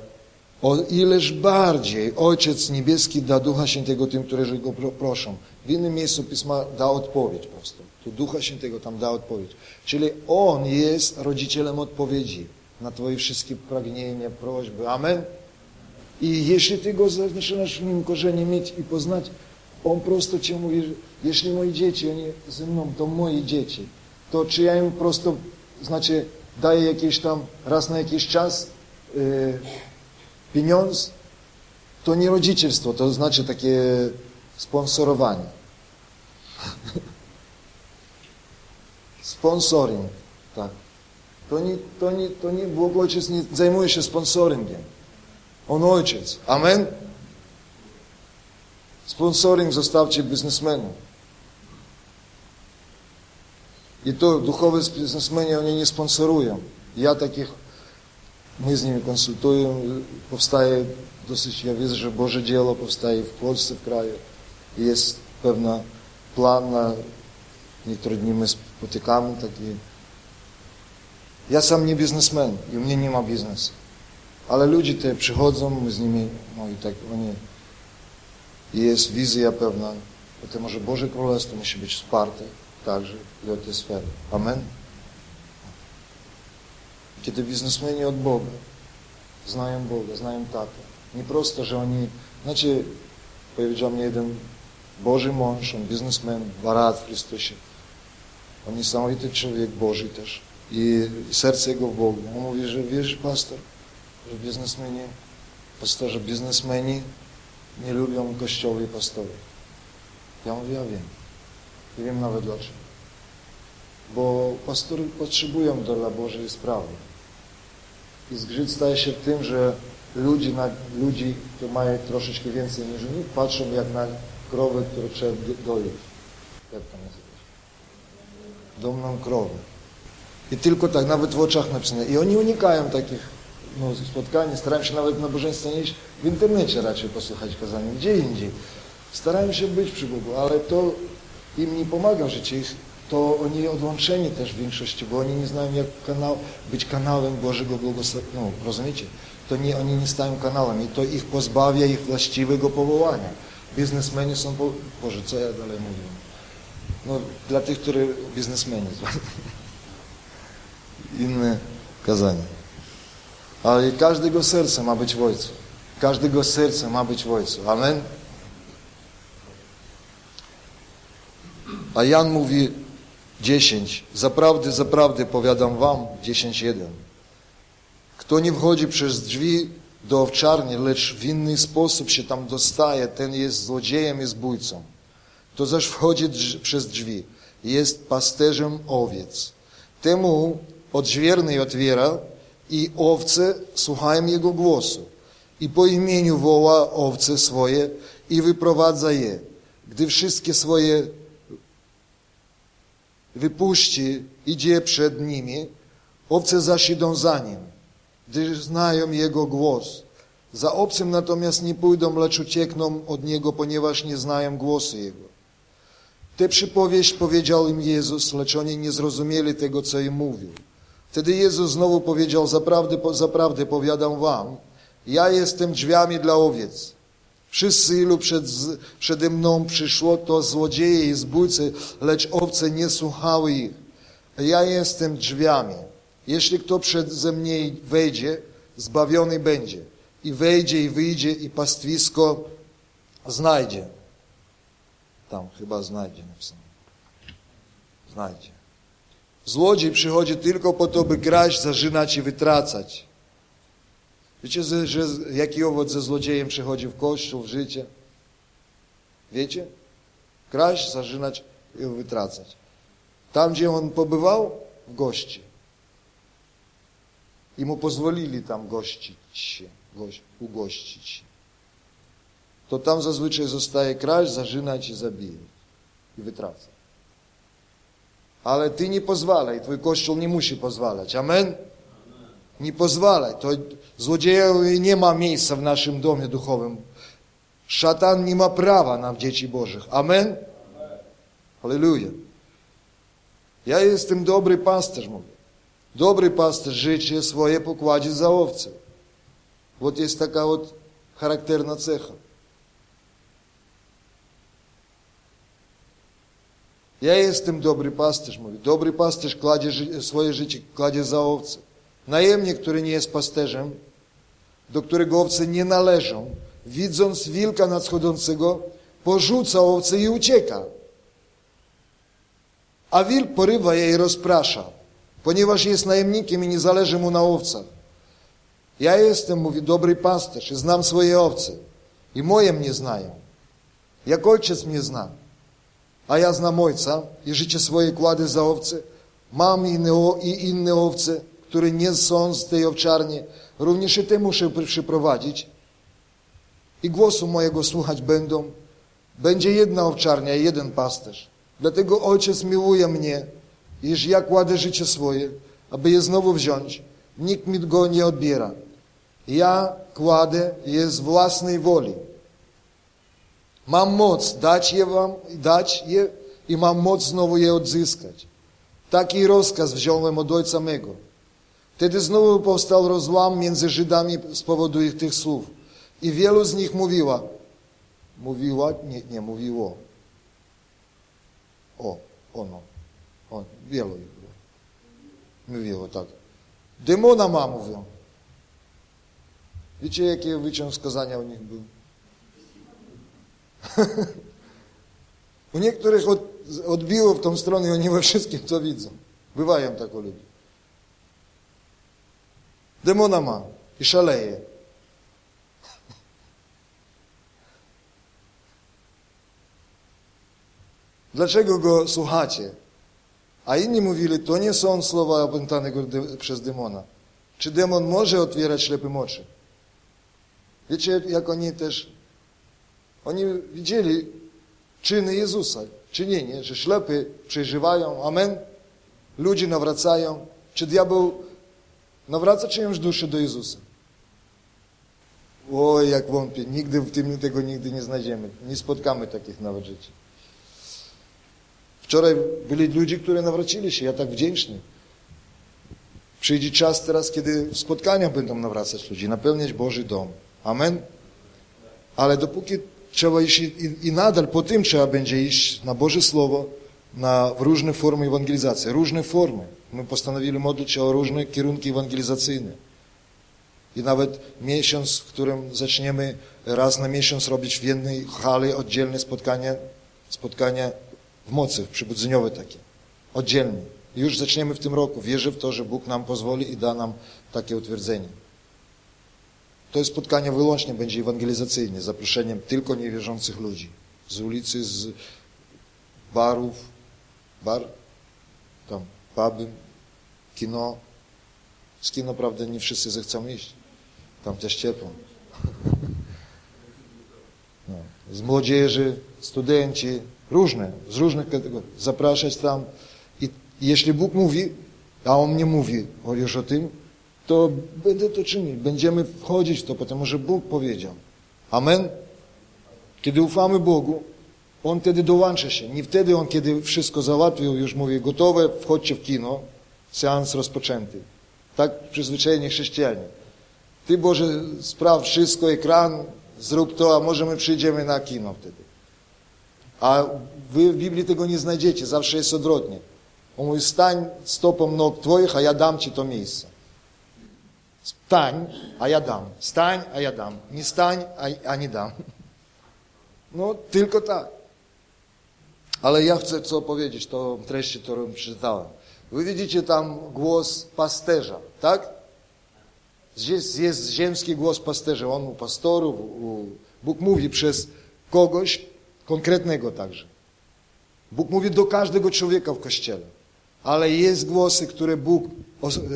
o ileż bardziej Ojciec Niebieski da Ducha Świętego tym, którzy Go proszą. W innym miejscu Pisma da odpowiedź po prostu. Tu Ducha Świętego tam da odpowiedź. Czyli On jest rodzicielem odpowiedzi na Twoje wszystkie pragnienia, prośby. Amen? I jeśli Ty Go zaczynasz w nim korzenie mieć i poznać, On prosto Cię mówi, jeśli moi dzieci, oni ze mną, to moi dzieci, to czy ja im prosto, znaczy daję jakieś tam, raz na jakiś czas yy, sponsorowanie. Sponsoring, tak. To nie, to nie, to nie, Bóg Ojciec nie zajmuje się sponsoringiem. On Ojciec. Amen? Sponsoring zostawcie biznesmenom. I to duchowe biznesmeni, oni nie sponsorują. Ja takich, my z nimi konsultujemy, powstaje dosyć, ja widzę, że Boże dzieło powstaje w Polsce, w kraju. Jest pewna plan na niektóre dni my spotykamy taki. Ja sam nie biznesmen i u mnie nie ma biznesu. Ale ludzie te przychodzą, my z nimi, no i tak oni, jest wizja pewna, to może Boże Królestwo musi być wsparte także dla tej sfery. Amen? Kiedy biznesmeni od Boga znają Boga, znają tatę, nie prosto, że oni, znaczy, powiedział mnie jeden Boży mąż, on biznesmen, barat w Chrystusie. On niesamowity człowiek Boży też. I serce jego w Bogu. On mówi, że wiesz, pastor, że biznesmeni, pastorze, biznesmeni nie lubią kościoła i pastorów. Ja mówię, ja wiem. Nie wiem nawet dlaczego. Bo pastory potrzebują dla Bożej sprawy. I zgrzyt staje się tym, że ludzi, na, ludzi, którzy mają troszeczkę więcej niż my, patrzą jak na krowy, które trzeba doić. Jak to nazywać? Domną krowę. I tylko tak, nawet w oczach napisane. I oni unikają takich no, spotkań, starają się nawet na nabożeństwo nie iść w internecie raczej posłuchać kazania, gdzie indziej. Starają się być przy Bogu, ale to im nie pomaga w życiu. Ich, to oni odłączeni też w większości, bo oni nie znają jak kanał, być kanałem Bożego błogosławieństwa. No, rozumiecie? To nie, oni nie stają kanałem i to ich pozbawia ich właściwego powołania. Biznesmeni są, po... Boże, co ja dalej mówię? No, dla tych, którzy biznesmeni. Inne kazanie. Ale każdego serca ma być w Ojcu. Każdego serca ma być w Ojcu. Amen? A Jan mówi, 10. Zaprawdę, zaprawdę powiadam wam, 10.1. Kto nie wchodzi przez drzwi do owczarni, lecz w inny sposób się tam dostaje, ten jest złodziejem i zbójcą. Kto zaś wchodzi drz przez drzwi, jest pasterzem owiec. Temu odźwierny otwiera i owce słuchają jego głosu. I po imieniu woła owce swoje i wyprowadza je. Gdy wszystkie swoje wypuści, idzie przed nimi, owce zaś idą za nim, gdyż znają jego głos. Za obcym natomiast nie pójdą, lecz uciekną od niego, ponieważ nie znają głosu jego. Tę przypowieść powiedział im Jezus, lecz oni nie zrozumieli tego, co im mówił. Wtedy Jezus znowu powiedział, zaprawdę, zaprawdę powiadam wam, ja jestem drzwiami dla owiec. Wszyscy, ilu przed, przede mną przyszło, to złodzieje i zbójcy, lecz owce nie słuchały ich. Ja jestem drzwiami. Jeśli kto przeze mnie wejdzie, zbawiony będzie. I wejdzie, i wyjdzie, i pastwisko znajdzie. Tam chyba znajdzie napisane. Znajdzie. Złodziej przychodzi tylko po to, by kraść, zarzynać i wytracać. Wiecie, że, że jaki owoc ze złodziejem przychodzi w kościół, w życie? Wiecie? Kraść, zarzynać i wytracać. Tam, gdzie on pobywał, w gości. I mu pozwolili tam gościć się, gość, ugościć To tam zazwyczaj zostaje kraść, zarzynać i zabijać. I wytracać. Ale ty nie pozwalaj, twój kościół nie musi pozwalać. Amen? Nie pozwalaj. To złodziejowi nie ma miejsca w naszym domie duchowym. Szatan nie ma prawa na dzieci Bożych. Amen? Halleluja. Ja jestem dobry pasterz, mówię. Dobry pasterz życie swoje pokładzie za owce. Вот jest taka вот charakterna cecha. Ja jestem dobry pasterz, mówi. Dobry pasterz kładzie swoje życie, kładzie za owce. Najemnik, który nie jest pasterzem, do którego owce nie należą, widząc wilka nadchodzącego, porzuca owce i ucieka. A wilk porywa je i rozprasza, ponieważ jest najemnikiem i nie zależy mu na owcach. Ja jestem, mówi, dobry pasterz i znam swoje owce i moje mnie znają, jak ojciec mnie zna. A ja znam ojca i życie swoje kładę za owce, mam inne, i inne owce, które nie są z tej owczarni, również i te muszę przyprowadzić. I głosu mojego słuchać będą. Będzie jedna owczarnia i jeden pasterz. Dlatego Ojciec miłuje mnie, iż ja kładę życie swoje, aby je znowu wziąć. Nikt mi go nie odbiera. Ja kładę je z własnej woli. Mam moc dać je wam, dać je i mam moc znowu je odzyskać. Taki rozkaz wziąłem od Ojca mego. Wtedy znowu powstał rozłam między Żydami z powodu ich tych słów. I wielu z nich mówiła, mówiła, nie, nie mówiło. O, ono, o, wielu ich było. Mówiło tak. Demona ma, mówią. Wiecie, jaki wyciąg z kazania u nich był? u niektórych od, odbiło w tą stronę i oni we wszystkim to widzą. Bywają takie ludzie. Demona ma i szaleje. Dlaczego go słuchacie? A inni mówili, to nie są słowa opętanego przez demona. Czy demon może otwierać ślepym oczy? Wiecie, jak oni też, oni widzieli czyny Jezusa, czynienie, że ślepy przeżywają, amen, ludzie nawracają. Czy diabeł Nawraca czyjąś duszę do Jezusa. Oj, jak wątpię. Nigdy w tym tego nigdy nie znajdziemy. Nie spotkamy takich nawet życi. Wczoraj byli ludzie, którzy nawrócili się. Ja tak wdzięczny. Przyjdzie czas teraz, kiedy w spotkaniach będą nawracać ludzi, napełniać Boży dom. Amen? Ale dopóki trzeba iść i nadal po tym trzeba będzie iść na Boże Słowo, na różne formy ewangelizacji. Różne formy. My postanowili modlić się o różne kierunki ewangelizacyjne. I nawet miesiąc, w którym zaczniemy raz na miesiąc robić w jednej hali oddzielne spotkania, spotkania w mocy, przybudzeniowe takie, oddzielnie. Już zaczniemy w tym roku. Wierzę w to, że Bóg nam pozwoli i da nam takie utwierdzenie. To jest spotkanie wyłącznie będzie ewangelizacyjne, zaproszeniem tylko niewierzących ludzi. Z ulicy, z barów, bar, tam, puby, kino. Z kino, prawda, nie wszyscy zechcą iść. Tam też ciepło. No. Z młodzieży, studenci, różne, z różnych kategorii. Zapraszać tam. I jeśli Bóg mówi, a On nie mówi już o tym, to będę to czynić. Będziemy wchodzić w to, ponieważ Bóg powiedział. Amen. Kiedy ufamy Bogu, On wtedy dołącza się. Nie wtedy On, kiedy wszystko załatwił, już mówi, gotowe, wchodźcie w kino, seans rozpoczęty. Tak przyzwyczajenie chrześcijanie. Ty Boże, spraw wszystko, ekran, zrób to, a może my przyjdziemy na kino wtedy. A wy w Biblii tego nie znajdziecie, zawsze jest odwrotnie. On mówi, stań stopą nóg twoich, a ja dam ci to miejsce. Stań, a ja dam. Stań, a ja dam. Nie stań, a, a nie dam. No, tylko tak. Ale ja chcę co powiedzieć, to treści, którą przeczytałem. Widzicie tam głos pasterza, tak? Jest, jest ziemski głos pasterza, on u pastorów, u... Bóg mówi przez kogoś konkretnego także. Bóg mówi do każdego człowieka w Kościele. Ale jest głosy, które Bóg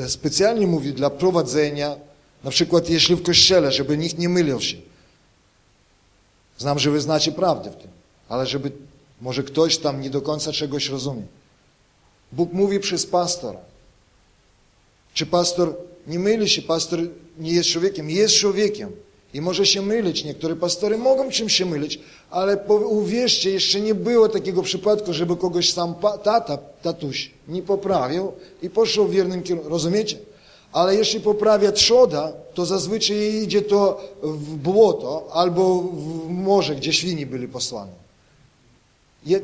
specjalnie mówi dla prowadzenia, na przykład jeśli w Kościele, żeby nikt nie mylił się. Znam, że wy znacie prawdę w tym, ale żeby może ktoś tam nie do końca czegoś rozumie. Bóg mówi przez pastora. Czy pastor nie myli się, pastor nie jest człowiekiem? Jest człowiekiem i może się mylić. Niektóre pastory mogą czymś się mylić, ale uwierzcie, jeszcze nie było takiego przypadku, żeby kogoś sam tata, tatuś nie poprawił i poszło w wiernym kierunku. Rozumiecie? Ale jeśli poprawia trzoda, to zazwyczaj idzie to w błoto albo w morze, gdzie świni byli posłane.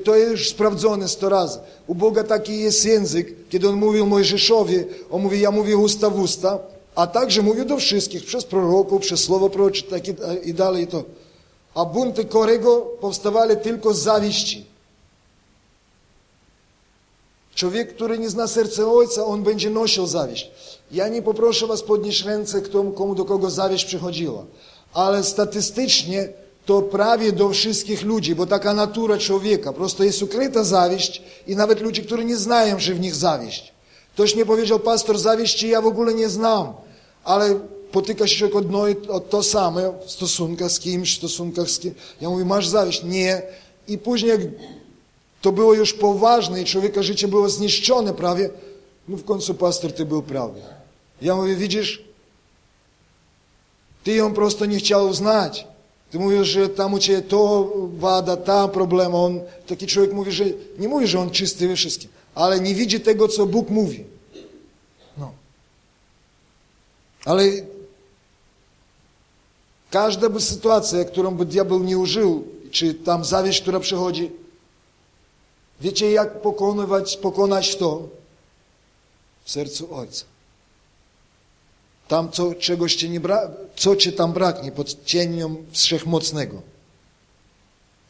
To jest już sprawdzone sto razy. U Boga taki jest język, kiedy On mówił Mojżeszowi, On mówi, ja mówię usta w usta, a także mówił do wszystkich, przez proroków, przez słowo prorocze tak i dalej to. A bunty Korego powstawali tylko z zawiści. Człowiek, który nie zna serca Ojca, on będzie nosił zawiść. Ja nie poproszę was podnieść ręce, komu do kogo zawiść przychodziła. Ale statystycznie to prawie do wszystkich ludzi, bo taka natura człowieka. Prosto jest ukryta zawiść i nawet ludzie, którzy nie znają, że w nich zawiść. Ktoś mi powiedział, pastor, zawiści ja w ogóle nie znam, ale potyka się człowiek odno, od to same w stosunkach z kimś, w stosunkach z kim. Ja mówię, masz zawiść? Nie. I później, jak to było już poważne i człowieka życie było zniszczone prawie, no w końcu pastor, ty był prawy. Ja mówię, widzisz, ty ją prosto nie chciał znać. Ty mówisz, że tam u Ciebie to wada, ta problem. On, taki człowiek mówi, że nie mówi, że on czysty we wszystkim, ale nie widzi tego, co Bóg mówi. No. Ale każda by sytuacja, którą by diabeł nie użył, czy tam zawieść, która przychodzi, wiecie jak pokonywać, pokonać to? W sercu Ojca. Tam co, czegoś cię nie bra... co cię tam braknie pod cieniem Wszechmocnego.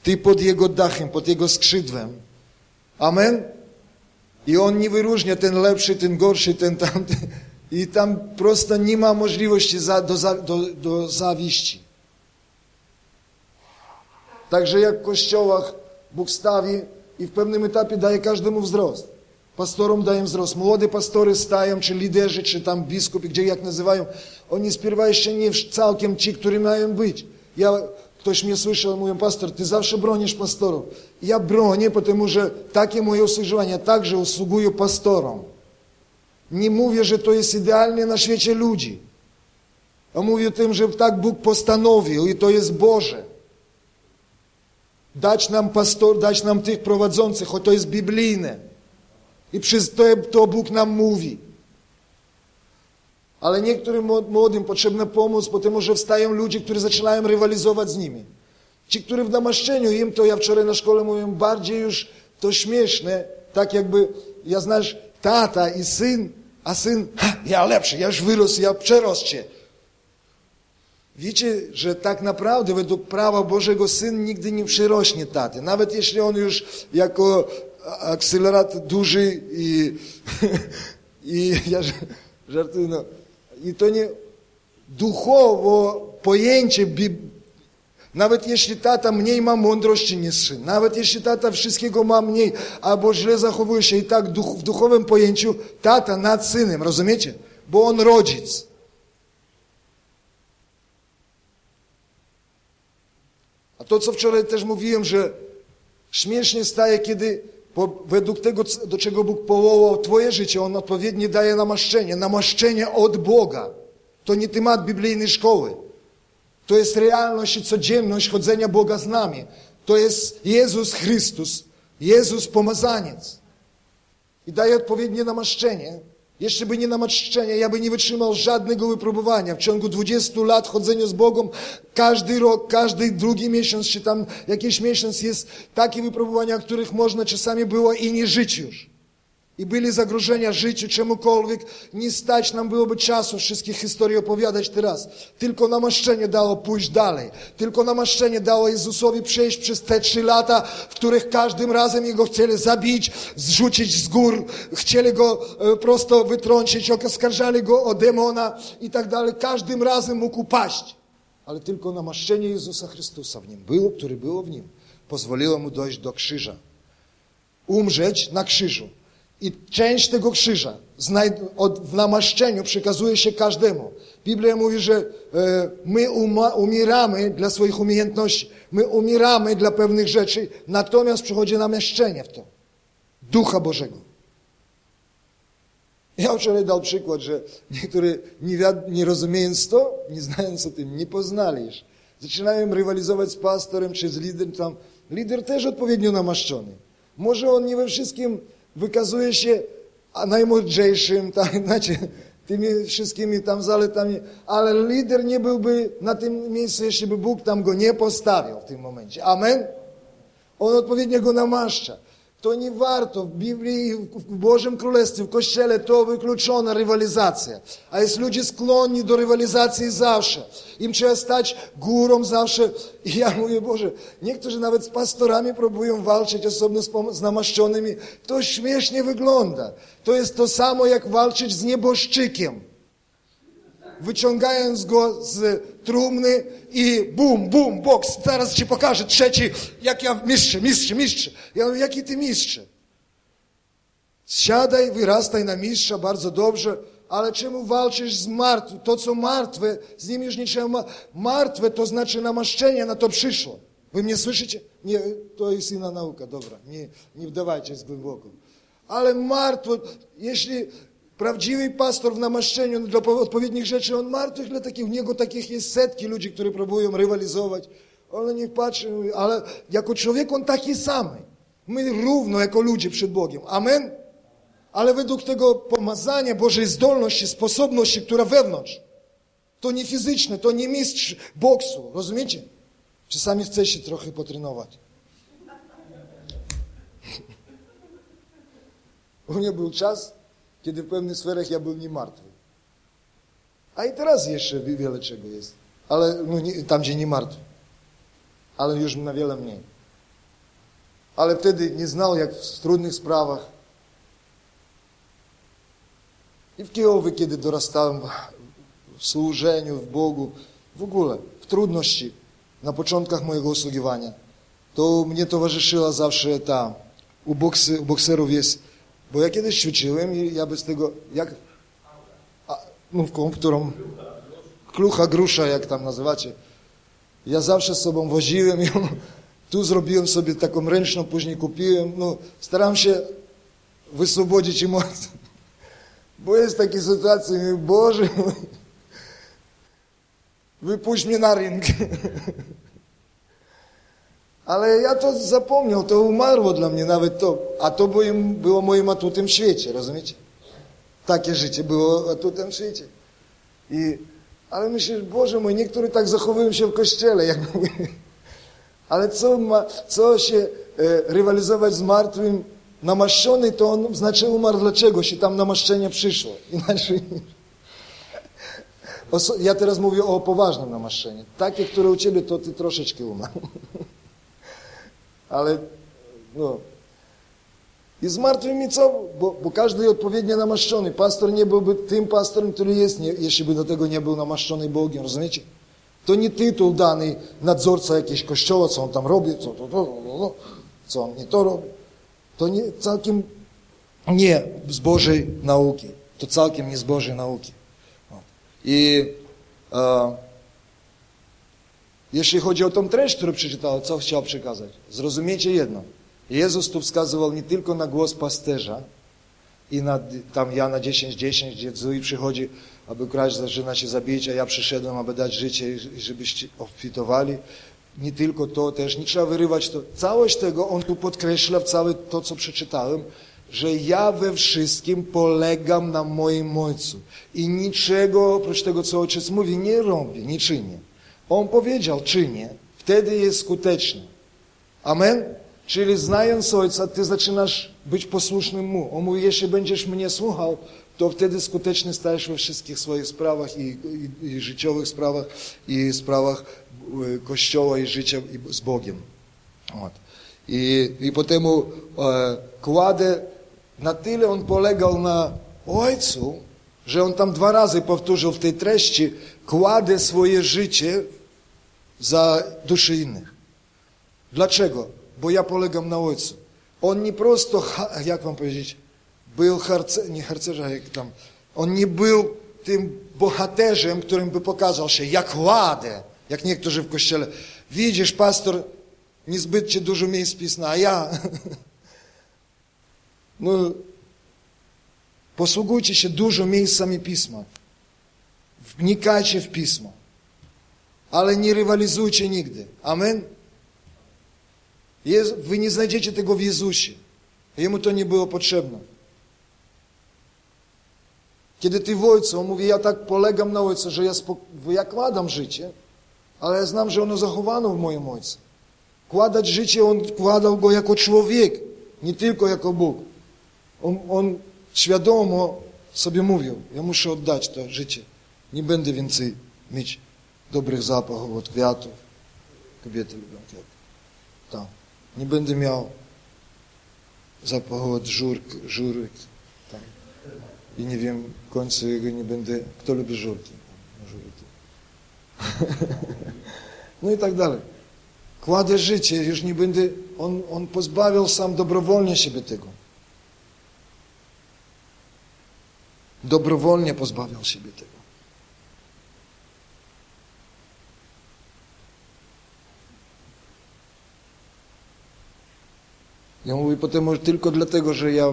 Ty pod Jego dachem, pod Jego skrzydłem. Amen? I On nie wyróżnia ten lepszy, ten gorszy, ten tamty. I tam prosto nie ma możliwości za, do, do, do zawiści. Także jak w kościołach Bóg stawi i w pewnym etapie daje każdemu wzrost. Pastorom dają wzrost. Młode pastory stają, czy liderzy, czy tam biskupi, gdzie jak nazywają, oni spierwa jeszcze nie całkiem ci, którzy mają być. Ja, ktoś mnie słyszał, mówią, pastor, ty zawsze bronisz pastorów. Ja bronię, ponieważ że takie moje usługiwanie, także usługuję pastorom. Nie mówię, że to jest idealnie na świecie ludzi. A mówię o tym, że tak Bóg postanowił i to jest Boże. Dać nam pastor, dać nam tych prowadzących, choć to jest biblijne. I przez to, to Bóg nam mówi. Ale niektórym młodym potrzebna pomoc, potem że wstają ludzie, którzy zaczynają rywalizować z nimi. Ci, którzy w namaszczeniu im, to ja wczoraj na szkole mówiłem, bardziej już to śmieszne, tak jakby, ja znasz, tata i syn, a syn, ha, ja lepszy, ja już wyrósł, ja przeroscie. Wiecie, że tak naprawdę według prawa Bożego syn nigdy nie przyrośnie taty. Nawet jeśli on już jako akcelerat duży i, i ja żartuję, no. I to nie duchowo pojęcie Nawet jeśli tata mniej ma mądrości niż syn, nawet jeśli tata wszystkiego ma mniej, albo źle zachowuje się i tak duch, w duchowym pojęciu tata nad synem, rozumiecie? Bo on rodzic. A to, co wczoraj też mówiłem, że śmiesznie staje, kiedy według tego, do czego Bóg powołał Twoje życie, On odpowiednio daje namaszczenie. Namaszczenie od Boga. To nie temat biblijnej szkoły. To jest realność i codzienność chodzenia Boga z nami. To jest Jezus Chrystus, Jezus Pomazaniec. I daje odpowiednie namaszczenie. Jeszcze by nie namaszczenie, ja by nie wytrzymał żadnego wypróbowania. W ciągu 20 lat chodzenia z Bogiem, każdy rok, każdy drugi miesiąc, czy tam jakiś miesiąc jest takie wypróbowania, których można czasami było i nie żyć już. I byli zagrożenia życiu, czemukolwiek, nie stać nam byłoby czasu wszystkich historii opowiadać teraz. Tylko namaszczenie dało pójść dalej. Tylko namaszczenie dało Jezusowi przejść przez te trzy lata, w których każdym razem Jego chcieli zabić, zrzucić z gór, chcieli Go e, prosto wytrącić, oskarżali Go o demona i tak dalej. Każdym razem mógł upaść. Ale tylko namaszczenie Jezusa Chrystusa w Nim było, które było w Nim, pozwoliło Mu dojść do krzyża. Umrzeć na krzyżu. I część tego krzyża w namaszczeniu przekazuje się każdemu. Biblia mówi, że e, my umieramy dla swoich umiejętności, my umieramy dla pewnych rzeczy, natomiast przychodzi namaszczenie w to. Ducha Bożego. Ja wczoraj dał przykład, że niektórzy nie, nie rozumiejąc to, nie znając o tym, nie poznali już. Zaczynają rywalizować z pastorem czy z liderem tam. Lider też odpowiednio namaszczony. Może on nie we wszystkim wykazuje się najmądrzejszym, tak, znaczy, tymi wszystkimi tam zaletami, ale lider nie byłby na tym miejscu, jeśli by Bóg tam go nie postawił w tym momencie. Amen? On odpowiednio go namaszcza to nie warto. W Biblii, w Bożym Królestwie, w Kościele to wykluczona rywalizacja. A jest ludzie skłonni do rywalizacji zawsze. Im trzeba stać górą zawsze. I ja mówię, Boże, niektórzy nawet z pastorami próbują walczyć osobno z, z namaszczonymi. To śmiesznie wygląda. To jest to samo, jak walczyć z nieboszczykiem wyciągając go z trumny i bum, bum, boks, zaraz ci pokażę, trzeci, jak ja mistrz, mistrz, mistrz. Ja mówię, jaki ty mistrz? Siadaj, wyrastaj na mistrza, bardzo dobrze, ale czemu walczysz z martwym? To, co martwe, z nim już nie trzeba. Martwe to znaczy namaszczenie na to przyszło. Wy mnie słyszycie? Nie, to jest inna nauka, dobra, nie, nie wdawajcie się głęboko. Ale martwe, jeśli Prawdziwy pastor w namaszczeniu dla odpowiednich rzeczy, on martwych dla takich, u niego takich jest setki ludzi, którzy próbują rywalizować. On niech patrzy, ale jako człowiek on taki samý. My równo jako ludzie przed Bogiem. Amen? Ale według tego pomazania Bożej zdolności, sposobności, która wewnątrz, to nie fizyczne, to nie mistrz boksu, rozumiecie? Czasami chce się trochę potrenować. U mnie był czas, kiedy w pewnych sferach ja był niemartwy. A i teraz jeszcze wiele czego jest. Ale no, nie, tam, gdzie nie martwy. Ale już na wiele mniej. Ale wtedy nie znał, jak w trudnych sprawach. I w Kijowie, kiedy dorastałem w służeniu, w Bogu, w ogóle w trudności, na początkach mojego usługiwania, to mnie towarzyszyła zawsze ta, u, boksy, u bokserów jest bo ja kiedyś ćwiczyłem i ja bez tego, jak, a, mówką, którą, klucha, grusza, jak tam nazywacie, ja zawsze z sobą woziłem ją, tu zrobiłem sobie taką ręczną, później kupiłem, no, staram się wyswobodzić emocje, bo jest takie sytuacje, Boże, wypuść mnie na ring. Ale ja to zapomniał, to umarło dla mnie nawet to. A to było moim atutem w świecie, rozumiecie? Takie życie było atutem w świecie. I, ale myślę, Boże mój, niektórzy tak zachowują się w kościele, jak. Ale co, ma, co się e, rywalizować z martwym namaszczony, to on znaczy umarł dlaczego się tam namaszczenie przyszło. Inaczej ja teraz mówię o poważnym namaszczeniu. Takie, które u Ciebie, to Ty troszeczkę umarł. ale no. I z martwymi co? Bo, bo każdy odpowiednio namaszczony. Pastor nie byłby tym pastorem, który jest, nie, jeśli by do tego nie był namaszczony Bogiem, rozumiecie? To nie tytuł dany nadzorca jakiegoś kościoła, co on tam robi, co, to, to, to, co on nie to robi. To nie, całkiem nie z Bożej nauki. To całkiem nie z Bożej nauki. I e, jeśli chodzi o tą treść, którą przeczytałem, co chciał przekazać, zrozumiecie jedno. Jezus tu wskazywał nie tylko na głos pasterza i na, tam Jana 10, 10, gdzie Zły przychodzi, aby kraść zaczyna się zabić, a ja przyszedłem, aby dać życie żebyście obfitowali. Nie tylko to, też nie trzeba wyrywać to. Całość tego on tu podkreśla w całe to, co przeczytałem, że ja we wszystkim polegam na moim Ojcu i niczego oprócz tego, co Ojciec mówi, nie robię, nie czynię. On powiedział, czynię, wtedy jest skuteczny. Amen? Czyli znając Ojca, ty zaczynasz być posłusznym Mu. On mówi, jeśli będziesz mnie słuchał, to wtedy skuteczny stajesz we wszystkich swoich sprawach i, i, i życiowych sprawach i sprawach e, Kościoła i życia z Bogiem. От. I, i potem e, kładę, na tyle on polegał na Ojcu, że on tam dwa razy powtórzył w tej treści, kładę swoje życie za duszy innych. Dlaczego? Bo ja polegam na Ojcu. On nie prosto, jak wam powiedzieć, był harce, nie harcerzem, jak tam, on nie był tym bohaterzem, którym by pokazał się, jak kładę, jak niektórzy w kościele. Widzisz, pastor, niezbyt ci dużo miejsc pisma, a ja... No, posługujcie się dużo miejscami Pisma. Wnikajcie w Pismo. Ale nie rywalizujcie nigdy. Amen? Jest, wy nie znajdziecie tego w Jezusie. Jemu to nie było potrzebne. Kiedy ty w Ojcu, on mówi, ja tak polegam na Ojcu, że ja, ja kładam życie, ale ja znam, że ono zachowano w moim Ojcu. Kładać życie, on kładał go jako człowiek, nie tylko jako Bóg. On, on świadomo sobie mówił, ja muszę oddać to życie. Nie będę więcej mieć dobrych zapachów od kwiatów. Kobiety lubią kwiaty. Tak. Nie będę miał zapachu od żurk, żurek. Tak. I nie wiem, w końcu jego nie będę... Kto lubi żurki? Żurki. no i tak dalej. Kładę życie, już nie będę... On, on pozbawiał sam dobrowolnie siebie tego. Dobrowolnie pozbawiał siebie tego. Ja mówię potem może tylko dlatego, że ja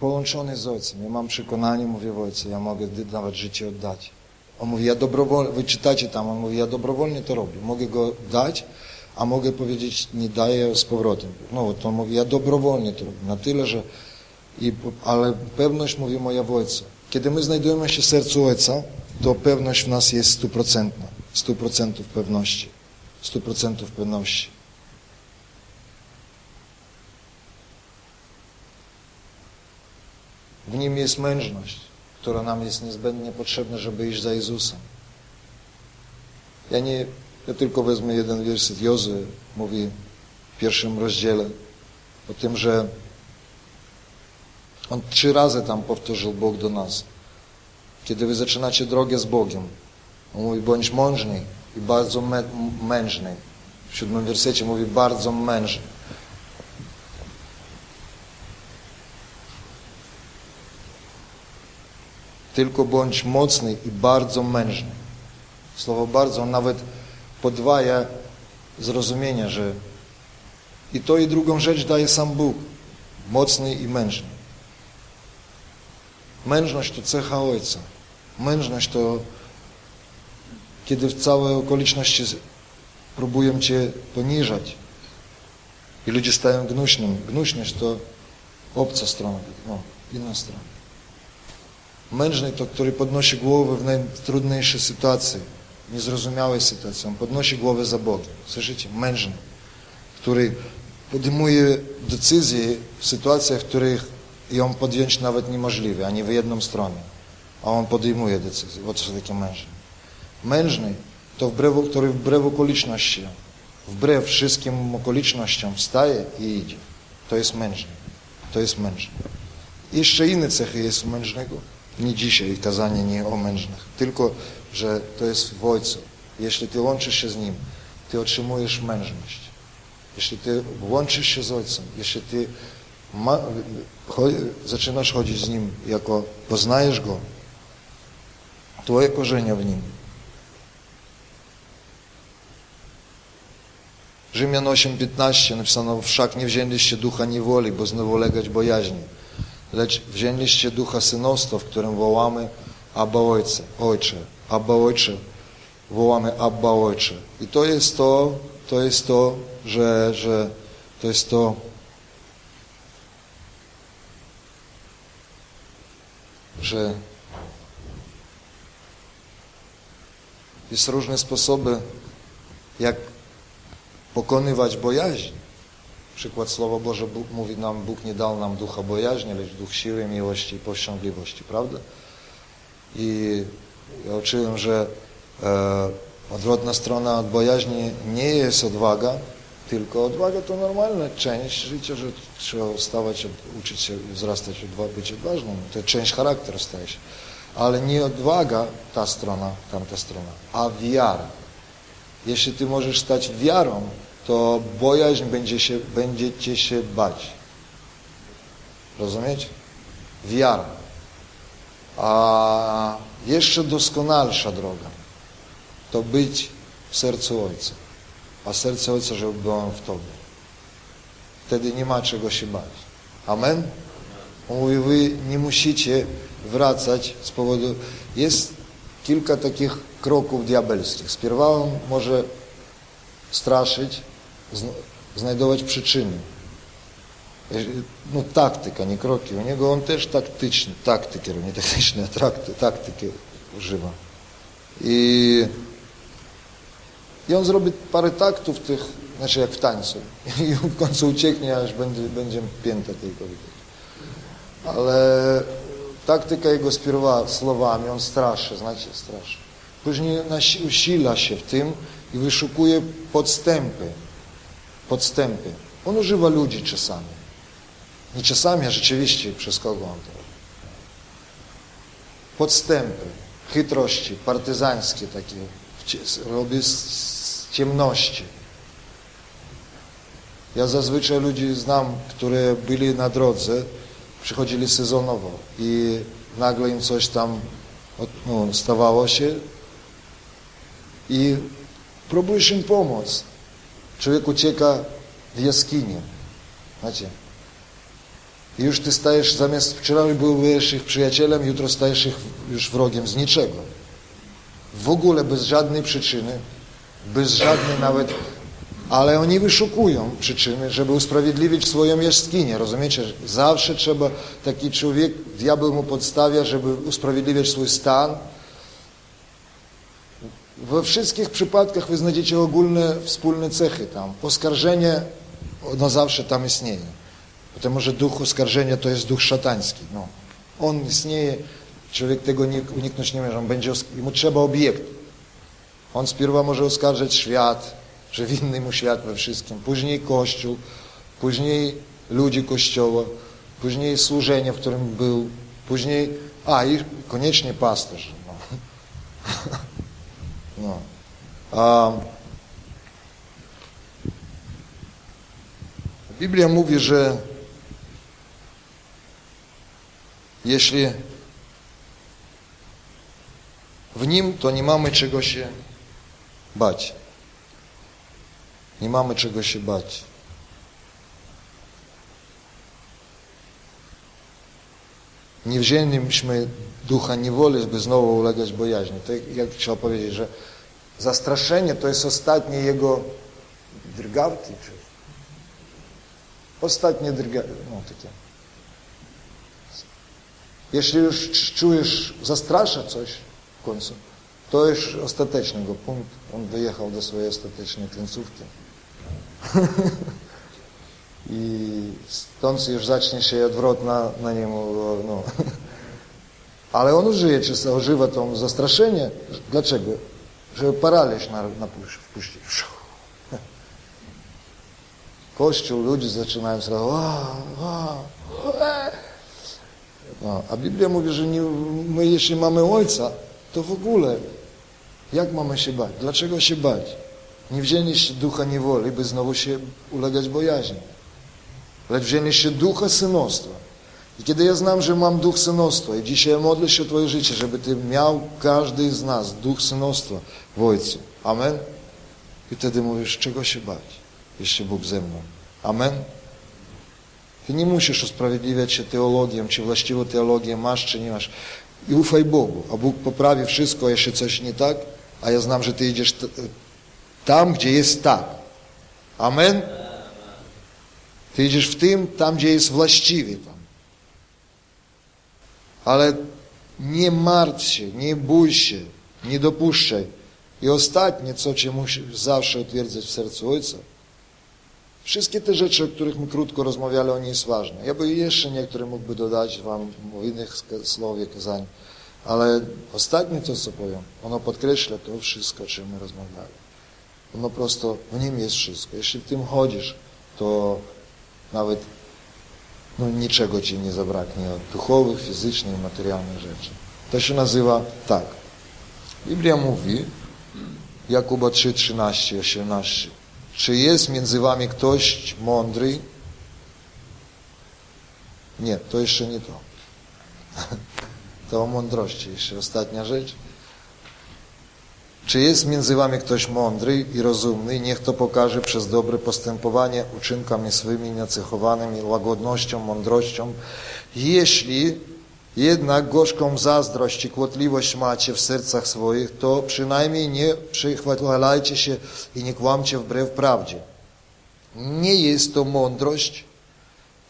połączony z Ojcem, ja mam przekonanie, mówię w Ojcu, ja mogę nawet życie oddać. On mówi, ja dobrowolnie, wy czytacie tam, on mówi, ja dobrowolnie to robię, mogę go dać, a mogę powiedzieć, nie daję z powrotem. No, to on mówi, ja dobrowolnie to robię, na tyle, że, i, ale pewność, mówi moja w Ojcu. Kiedy my znajdujemy się w sercu Ojca, to pewność w nas jest stuprocentna, stu procentów pewności, stu procentów pewności. W nim jest mężność, która nam jest niezbędnie potrzebna, żeby iść za Jezusem. Ja nie, ja tylko wezmę jeden werset. Jozy mówi w pierwszym rozdziale o tym, że on trzy razy tam powtórzył Bóg do nas. Kiedy wy zaczynacie drogę z Bogiem, on mówi, bądź mążny i bardzo mężny. W siódmym wersecie mówi, bardzo mężny. Tylko bądź mocny i bardzo mężny. Słowo bardzo nawet podwaja zrozumienie, że i to i drugą rzecz daje sam Bóg. Mocny i mężny. Mężność to cecha Ojca. Mężność to kiedy w całe okoliczności próbują Cię poniżać i ludzie stają gnuśnym. Gnuśność to obca strona, no, inna strona. Mężny to, który podnosi głowę w najtrudniejszej sytuacji, niezrozumiałej sytuacji. On podnosi głowę za Bogiem. Słyszycie? Mężny, który podejmuje decyzje w sytuacjach, w których ją podjąć nawet niemożliwe, ani w jedną stronę. A on podejmuje decyzję. O co takie mężny? Mężny to wbrew, który wbrew okolicznościom, wbrew wszystkim okolicznościom wstaje i idzie. To jest mężny. To jest mężny. Jeszcze inne cechy jest mężnego nie dzisiaj kazanie nie o mężnych, tylko, że to jest w Ojcu. jeśli ty łączysz się z Nim, ty otrzymujesz mężność. Jeśli ty łączysz się z Ojcem, jeśli ty ma, zaczynasz chodzić z Nim, jako poznajesz Go, Twoje korzenie w Nim. Rzymian 8:15 napisano, wszak nie wzięliście ducha niewoli, bo znowu legać bojaźni, lecz wzięliście ducha synostwa, w którym wołamy Abba Ojcze, Ojcze, Abba Ojcze, wołamy Abba Ojcze. I to jest to, to jest to, że, że to jest to, że jest różne sposoby, jak pokonywać bojaźń. Przykład Słowa Boże mówi nam, Bóg nie dał nam ducha bojaźni, lecz duch siły, miłości i powściągliwości, prawda? I ja uczyłem, że e, odwrotna strona od bojaźni nie jest odwaga, tylko odwaga to normalna część życia, że trzeba wstawać, uczyć się, wzrastać, być odważnym. To część charakteru staje się. Ale nie odwaga ta strona, tamta strona, a wiara. Jeśli ty możesz stać wiarą, to bojaźń będzie się, będziecie się bać. Rozumiecie? Wiara. A jeszcze doskonalsza droga to być w sercu Ojca. A serce Ojca, żeby było w Tobie. Wtedy nie ma czego się bać. Amen? Mówi, wy nie musicie wracać z powodu... Jest kilka takich kroków diabelskich. Spierwa on może straszyć, znajdować przyczyny. No taktyka, nie kroki. U niego on też taktyczny, taktyki, nie taktyczne, a taktyki używa. I, I on zrobi parę taktów tych, znaczy jak w tańcu. I w końcu ucieknie, aż będzie, będzie pięta tylko widać. Ale taktyka jego spierwa słowami, on straszy, znacie, straszy. Później usila się w tym i wyszukuje podstępy. Podstępy. On używa ludzi czasami. Nie czasami, a rzeczywiście przez kogo on to. Podstępy, chytrości, partyzańskie takie robi z ciemności. Ja zazwyczaj ludzi znam, które byli na drodze, przychodzili sezonowo i nagle im coś tam no, stawało się i próbujesz im pomóc. Człowiek ucieka w jaskinię. Znacie? I już ty stajesz, zamiast wczoraj byłeś ich przyjacielem, jutro stajesz ich już wrogiem z niczego. W ogóle bez żadnej przyczyny, bez żadnej nawet ale oni wyszukują przyczyny, żeby usprawiedliwić swoją jaskinię. Rozumiecie? Zawsze trzeba, taki człowiek, diabeł mu podstawia, żeby usprawiedliwiać swój stan. We wszystkich przypadkach wy znajdziecie ogólne, wspólne cechy tam. Oskarżenie, ono zawsze tam istnieje. Potem że duch oskarżenia to jest duch szatański. No. On istnieje, człowiek tego nie, uniknąć nie może. On będzie, mu trzeba obiekt. On spierwa może oskarżać świat, że winny mu świat we wszystkim. Później Kościół, później ludzi Kościoła, później służenie, w którym był, później, a i koniecznie pasterz. No. no. Biblia mówi, że jeśli w Nim, to nie mamy czego się bać. Nie mamy czego się bać. Nie wzięliśmy ducha niewoli, by znowu ulegać bojaźni. To jak trzeba powiedzieć, że zastraszenie to jest ostatnie jego drgawki, czy ostatnie drgawki, no takie. Jeśli już czujesz, zastrasza coś w końcu, to już ostateczny go punkt. On wyjechał do swojej ostatecznej końcówki. I stąd już zacznie się odwrot na, niemu. No. Ale on użyje, czy używa to zastraszenie. Dlaczego? Żeby paraliż na, na wpuścić. Kościół, ludzie zaczynają sobie, no, a Biblia mówi, że nie, my jeśli mamy Ojca, to w ogóle Jak mamy się bać? Dlaczego się bać? Nie wzięliście ducha niewoli, by znowu się ulegać bojaźni. Lecz wzięliście ducha synostwa. I kiedy ja znam, że mam duch synostwa i dzisiaj modlę się o Twoje życie, żeby Ty miał każdy z nas duch synostwa w Ojcu. Amen? I wtedy mówisz, czego się bać, jeśli Bóg ze mną. Amen? Ty nie musisz usprawiedliwiać się teologią, czy właściwą teologię masz, czy nie masz. I ufaj Bogu, a Bóg poprawi wszystko, jeśli coś nie tak, a ja znam, że Ty idziesz tam, gdzie jest tak. Amen? Ty idziesz w tym, tam, gdzie jest właściwie tam. Ale nie martw się, nie bój się, nie dopuszczaj. I ostatnie, co Cię musi zawsze utwierdzać w sercu Ojca, wszystkie te rzeczy, o których my krótko rozmawiali, o nie jest ważne. Ja by jeszcze niektóre mógłby dodać Wam w innych słowie kazań, ale ostatnie to, co powiem, ono podkreśla to wszystko, o czym my rozmawiali. Ono prosto, w nim jest wszystko. Jeśli w tym chodzisz, to nawet no, niczego Ci nie zabraknie duchowych, fizycznych, materialnych rzeczy. To się nazywa tak. Biblia mówi, Jakuba 3, 13, 18. Czy jest między wami ktoś mądry? Nie, to jeszcze nie to. To o mądrości jeszcze ostatnia rzecz. Czy jest między wami ktoś mądry i rozumny? Niech to pokaże przez dobre postępowanie uczynkami swymi nacechowanymi łagodnością, mądrością. Jeśli jednak gorzką zazdrość i kłotliwość macie w sercach swoich, to przynajmniej nie przychwalajcie się i nie kłamcie wbrew prawdzie. Nie jest to mądrość,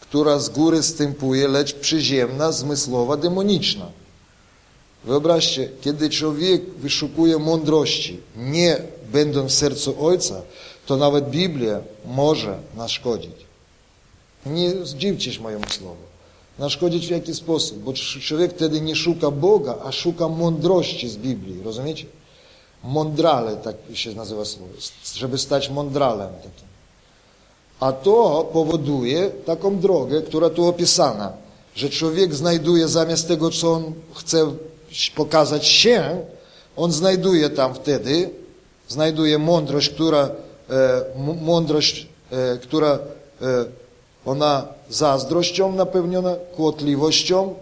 która z góry stępuje, lecz przyziemna, zmysłowa, demoniczna. Wyobraźcie, kiedy człowiek wyszukuje mądrości, nie będąc w sercu Ojca, to nawet Biblia może naszkodzić. Nie zdziwcie się mojemu słowu. Naszkodzić w jaki sposób? Bo człowiek wtedy nie szuka Boga, a szuka mądrości z Biblii, rozumiecie? Mądrale, tak się nazywa słowo, żeby stać mądralem takim. A to powoduje taką drogę, która tu opisana, że człowiek znajduje zamiast tego, co on chce pokazać się, on znajduje tam wtedy, znajduje mądrość, która, e, mądrość, e, która e, ona zazdrością napełniona, kłotliwością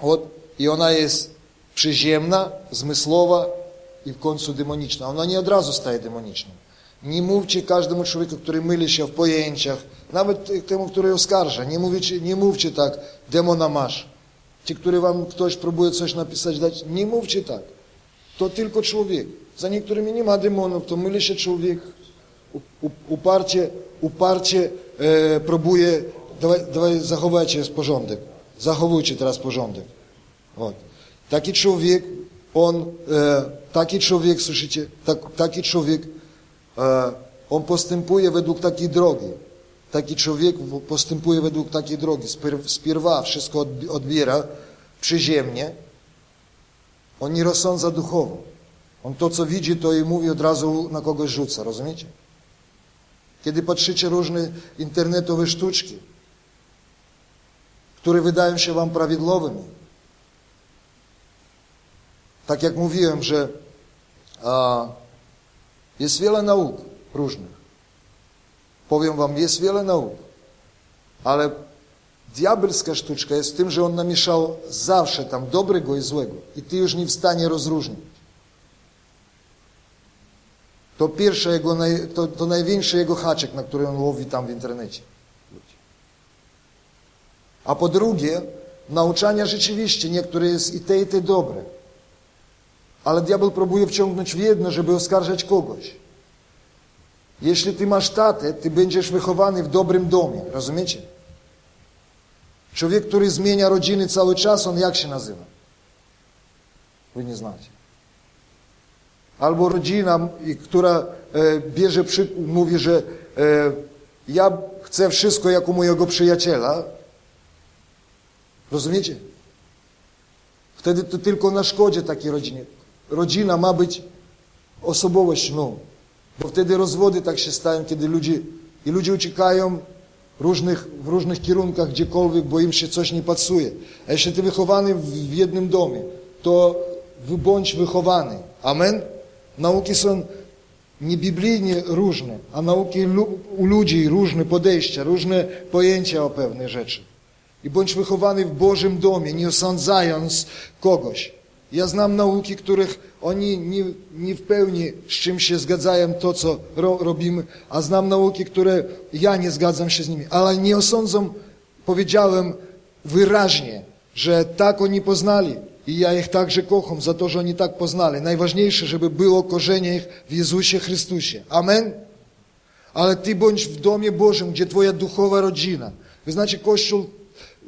od, i ona jest przyziemna, zmysłowa i w końcu demoniczna. Ona nie od razu staje demoniczną. Nie mówcie każdemu człowieku, który myli się w pojęciach, nawet temu, który oskarża, nie mówcie, nie mówcie tak, demona masz. Ci, który wam ktoś próbuje coś napisać, dać, nie mówcie tak. To tylko człowiek. Za niektórymi nie ma demonów, to myli się człowiek. Uparcie, uparcie e, próbuje, dawaj, dawaj zachowajcie porządek. Zachowujcie teraz porządek. Вот. Taki człowiek, on, e, taki człowiek, słyszycie, tak, taki człowiek, e, on postępuje według takiej drogi. Taki człowiek postępuje według takiej drogi. Spierwa wszystko odbiera przyziemnie. On nie rozsądza duchowo. On to, co widzi, to i mówi, od razu na kogoś rzuca. Rozumiecie? Kiedy patrzycie różne internetowe sztuczki, które wydają się wam prawidłowymi, tak jak mówiłem, że a, jest wiele nauk różnych. Powiem wam, jest wiele nauk, ale diabelska sztuczka jest w tym, że on namieszał zawsze tam dobrego i złego i ty już nie w stanie rozróżnić. To pierwsze jego, to, to największy jego haczek, na który on łowi tam w internecie. A po drugie, nauczania rzeczywiście niektóre jest i te, i te dobre. Ale diabeł próbuje wciągnąć w jedno, żeby oskarżać kogoś. Jeśli ty masz tatę, ty będziesz wychowany w dobrym domie. Rozumiecie? Człowiek, który zmienia rodziny cały czas, on jak się nazywa? Wy nie znacie. Albo rodzina, która e, bierze przy, mówi, że e, ja chcę wszystko jak u mojego przyjaciela. Rozumiecie? Wtedy to tylko na szkodzie takiej rodzinie. Rodzina ma być osobowością. Bo wtedy rozwody tak się stają, kiedy ludzie, i ludzie uciekają różnych, w różnych kierunkach, gdziekolwiek, bo im się coś nie pasuje. A jeśli ty wychowany w jednym domie, to bądź wychowany. Amen? Nauki są niebiblijnie różne, a nauki u ludzi różne podejścia, różne pojęcia o pewnych rzeczy. I bądź wychowany w Bożym domie, nie osądzając kogoś. Ja znam nauki, których oni nie, nie w pełni z czym się zgadzają to, co ro, robimy, a znam nauki, które ja nie zgadzam się z nimi, ale nie osądzam, powiedziałem wyraźnie, że tak oni poznali i ja ich także kocham za to, że oni tak poznali. Najważniejsze, żeby było korzenie ich w Jezusie Chrystusie. Amen? Ale ty bądź w domie Bożym, gdzie twoja duchowa rodzina. Wy znacie, Kościół,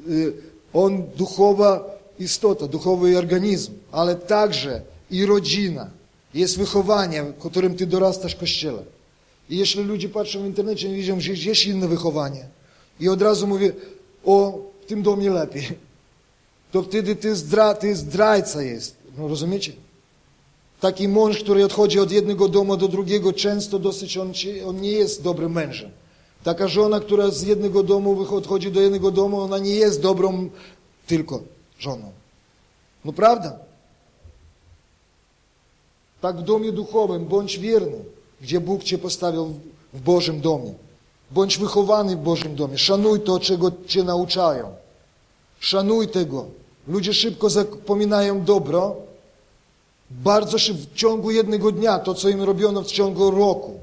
y, on duchowa istota, duchowy organizm, ale także i rodzina. Jest wychowanie, którym ty dorastasz w Kościele. I jeśli ludzie patrzą w internecie, nie widzą, że jest inne wychowanie. I od razu mówię, o, w tym domie lepiej. To wtedy ty, zdra, ty zdrajca jest. No rozumiecie? Taki mąż, który odchodzi od jednego domu do drugiego, często dosyć on, on nie jest dobrym mężem. Taka żona, która z jednego domu odchodzi do jednego domu, ona nie jest dobrą tylko żoną. No prawda? Tak w domie duchowym bądź wierny, gdzie Bóg Cię postawił w Bożym domie. Bądź wychowany w Bożym domie. Szanuj to, czego Cię nauczają. Szanuj tego. Ludzie szybko zapominają dobro. Bardzo szybko, w ciągu jednego dnia, to co im robiono w ciągu roku.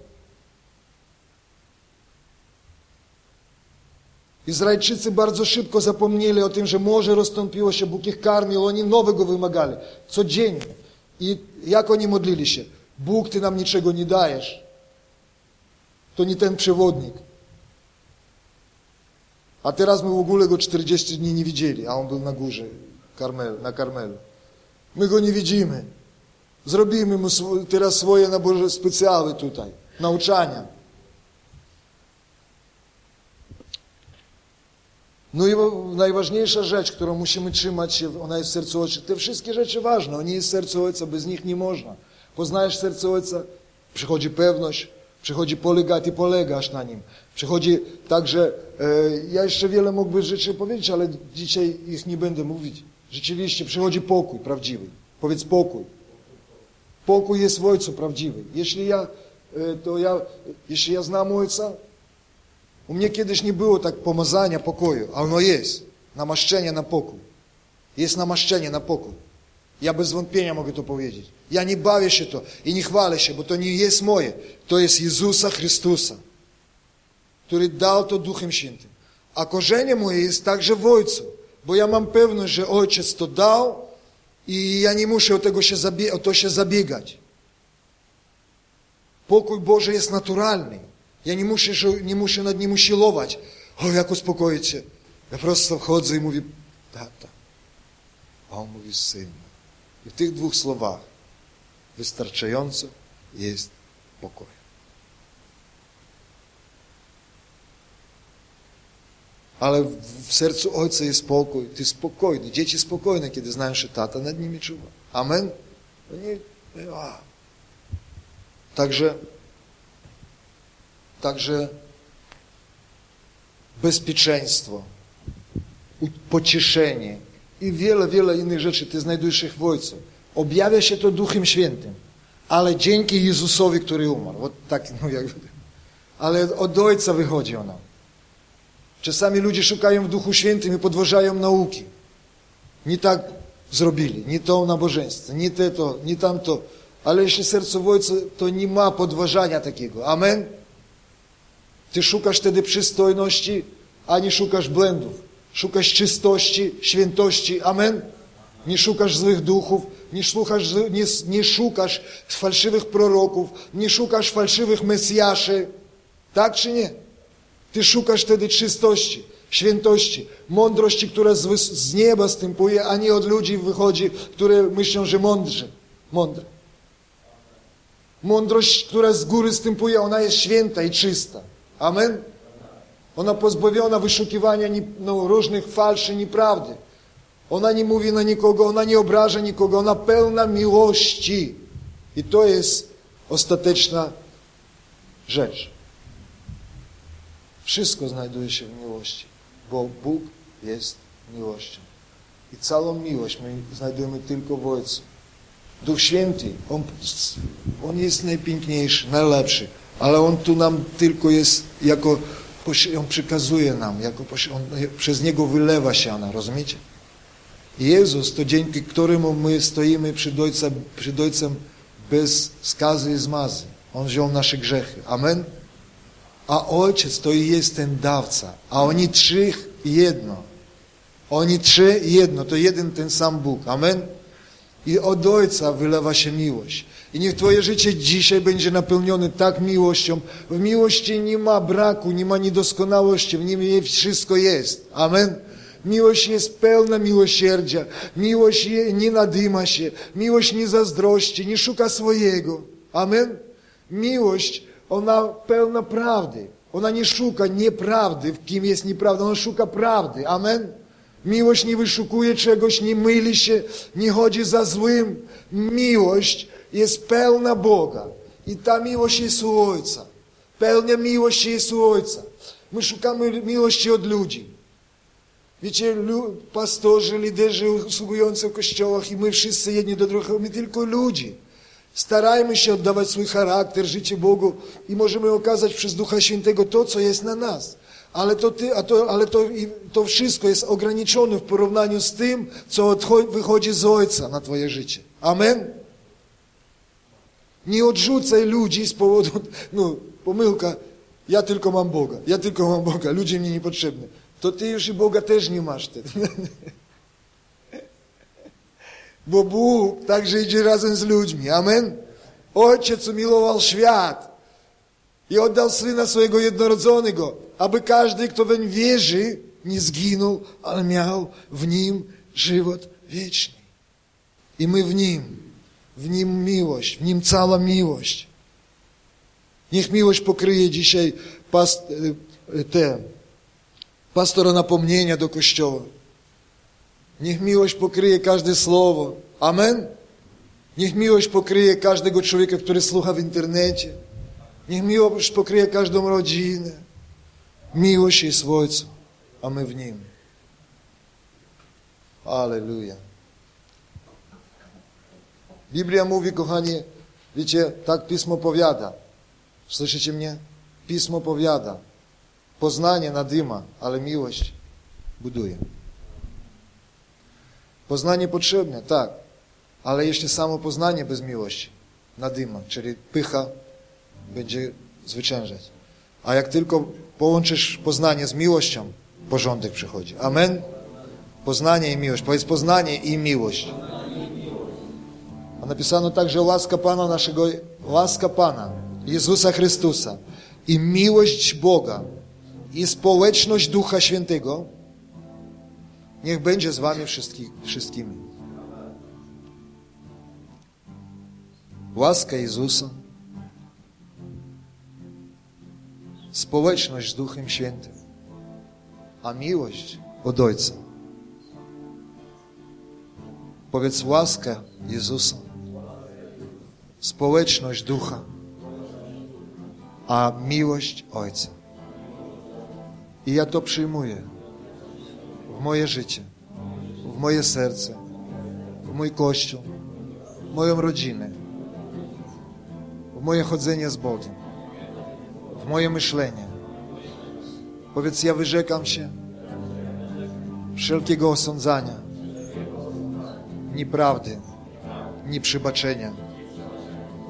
Izraelczycy bardzo szybko zapomnieli o tym, że morze rozstąpiło się, Bóg ich karmił, oni nowego wymagali, codziennie. I jak oni modlili się? Bóg, Ty nam niczego nie dajesz. To nie ten przewodnik. A teraz my w ogóle go 40 dni nie widzieli, a on był na górze, Karmel, na Karmelu. My go nie widzimy. Zrobimy mu teraz swoje na Boże specjały tutaj, nauczania. No i najważniejsza rzecz, którą musimy trzymać się, ona jest w sercu Ojca. Te wszystkie rzeczy ważne, one jest w sercu Ojca, bez nich nie można. Poznajesz serce Ojca, przychodzi pewność, przychodzi polegać i polegasz na nim. Przychodzi także, e, ja jeszcze wiele mógłbym rzeczy powiedzieć, ale dzisiaj ich nie będę mówić. Rzeczywiście przychodzi pokój prawdziwy. Powiedz pokój. Pokój jest w Ojcu prawdziwy. Jeśli ja, e, to ja, jeśli ja znam Ojca, u mnie kiedyś nie było tak pomazania pokoju, a ono jest. Namaszczenie na pokój. Jest namaszczenie na pokój. Ja bez wątpienia mogę to powiedzieć. Ja nie bawię się to i nie chwalę się, bo to nie jest moje. To jest Jezusa Chrystusa, który dał to Duchem Świętym. A korzenie moje jest także w Ojcu, bo ja mam pewność, że Ojciec to dał i ja nie muszę o, tego się to się zabiegać. Pokój Boży jest naturalny. Ja nie muszę, nie muszę nad nim usiłować. O, jak uspokoić się. Ja просто wchodzę i mówię, tata. A on mówi, syn. I w tych dwóch słowach wystarczająco jest pokój. Ale w sercu Ojca jest spokój. Ty spokojny. Dzieci spokojne, kiedy znają, że tata nad nimi czuwa. Amen? Oni, a. Także także bezpieczeństwo, pocieszenie i wiele, wiele innych rzeczy Ty znajdujesz ich w Ojcu. Objawia się to Duchem Świętym, ale dzięki Jezusowi, który umarł. tak, no jakby. Ale od Ojca wychodzi ona. Czasami ludzie szukają w Duchu Świętym i podważają nauki. Nie tak zrobili, nie to nabożeństwo, nie te to, nie tamto. Ale jeśli serce w Ojcu, to nie ma podważania takiego. Amen? Ty szukasz wtedy przystojności, a nie szukasz błędów. Szukasz czystości, świętości. Amen? Nie szukasz złych duchów, nie szukasz, nie, nie szukasz fałszywych proroków, nie szukasz fałszywych mesjaszy. Tak czy nie? Ty szukasz wtedy czystości, świętości, mądrości, która z, z nieba stępuje, a nie od ludzi wychodzi, które myślą, że mądrzy. Mądre. Mądrość, która z góry stępuje, ona jest święta i czysta. Amen? Ona pozbawiona wyszukiwania no, różnych falszy, nieprawdy. Ona nie mówi na nikogo, ona nie obraża nikogo, ona pełna miłości. I to jest ostateczna rzecz. Wszystko znajduje się w miłości, bo Bóg jest miłością. I całą miłość my znajdujemy tylko w Ojcu. Duch Święty, On, on jest najpiękniejszy, najlepszy, ale On tu nam tylko jest jako, On przekazuje nam, jako, on, przez Niego wylewa się ona, rozumiecie? Jezus to dzięki któremu my stoimy przed Ojcem, przed Ojcem bez skazy i zmazy. On wziął nasze grzechy. Amen? A Ojciec to i jest ten dawca. A oni trzech jedno. Oni trzy jedno. To jeden ten sam Bóg. Amen? I od Ojca wylewa się miłość. I niech Twoje życie dzisiaj będzie napełnione tak miłością. W miłości nie ma braku, nie ma niedoskonałości, w nim wszystko jest. Amen? Miłość jest pełna miłosierdzia. Miłość nie nadyma się. Miłość nie zazdrości, nie szuka swojego. Amen? Miłość, ona pełna prawdy. Ona nie szuka nieprawdy, w kim jest nieprawda. Ona szuka prawdy. Amen? Miłość nie wyszukuje czegoś, nie myli się, nie chodzi za złym. Miłość jest pełna Boga. I ta miłość jest u Ojca. Pełna miłość jest u Ojca. My szukamy miłości od ludzi. Wiecie, pastorzy, liderzy usługujący w kościołach i my wszyscy jedni do drugich, my tylko ludzi. Starajmy się oddawać swój charakter, życie Bogu i możemy okazać przez Ducha Świętego to, co jest na nas. Ale to, ty, a to, ale to, to wszystko jest ograniczone w porównaniu z tym, co wychodzi z Ojca na Twoje życie. Amen? Nie odrzucaj ludzi z powodu, no, pomyłka, ja tylko mam Boga, ja tylko mam Boga, ludzie mi niepotrzebni to ty już i Boga też nie masz wtedy. Bo Bóg także idzie razem z ludźmi. Amen? Ojciec umilował świat i oddał Syna swojego jednorodzonego, aby każdy, kto weń wierzy, nie zginął, ale miał w Nim żywot wieczny. I my w Nim, w Nim miłość, w Nim cała miłość. Niech miłość pokryje dzisiaj past, te pastora napomnienia do Kościoła. Niech miłość pokryje każde słowo. Amen? Niech miłość pokryje każdego człowieka, który słucha w internecie. Niech miłość pokryje każdą rodzinę. Miłość jest w Ojcu, a my w Nim. Aleluja. Biblia mówi, kochani, wiecie, tak Pismo powiada. Słyszycie mnie? Pismo powiada. Poznanie nadyma, ale miłość buduje. Poznanie potrzebne, tak, ale jeśli samo poznanie bez miłości nadyma, czyli pycha będzie zwyciężać. A jak tylko połączysz poznanie z miłością, porządek przychodzi. Amen? Poznanie i miłość. Powiedz poznanie i miłość. A napisano także łaska Pana naszego, łaska Pana, Jezusa Chrystusa i miłość Boga, i społeczność Ducha Świętego niech będzie z wami wszystkimi. Łaska Jezusa, społeczność z Duchem Świętym, a miłość od Ojca. Powiedz łaska Jezusa, społeczność Ducha, a miłość Ojca. I ja to przyjmuję w moje życie, w moje serce, w mój Kościół, w moją rodzinę, w moje chodzenie z Bogiem, w moje myślenie. Powiedz, ja wyrzekam się wszelkiego osądzania, nieprawdy, nieprzybaczenia.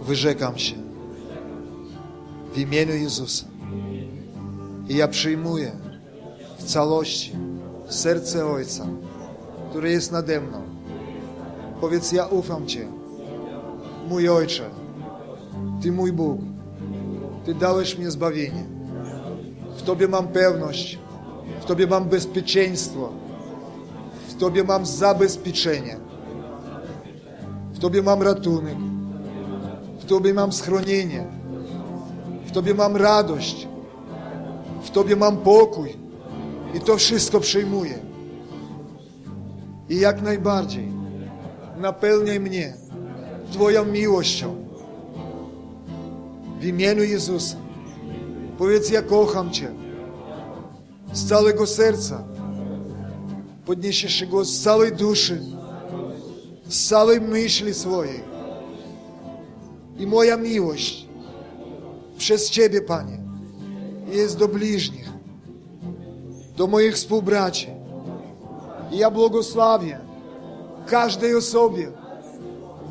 Wyrzekam się. W imieniu Jezusa. I ja przyjmuję w całości serce Ojca, które jest nade mną. Powiedz, ja ufam Cię, mój Ojcze, Ty mój Bóg, Ty dałeś mi zbawienie. W Tobie mam pewność, w Tobie mam bezpieczeństwo, w Tobie mam zabezpieczenie, w Tobie mam ratunek, Tobie mam schronienie, w Tobie mam radość, w Tobie mam pokój i to wszystko przyjmuję. I jak najbardziej napełniaj mnie Twoją miłością. W imieniu Jezusa. Powiedz, ja kocham Cię z całego serca. Podniesiesz go z całej duszy, z całej myśli swojej. I moja miłość przez Ciebie, Panie, jest do bliźnich, do moich współbraci. I ja błogosławię każdej osobie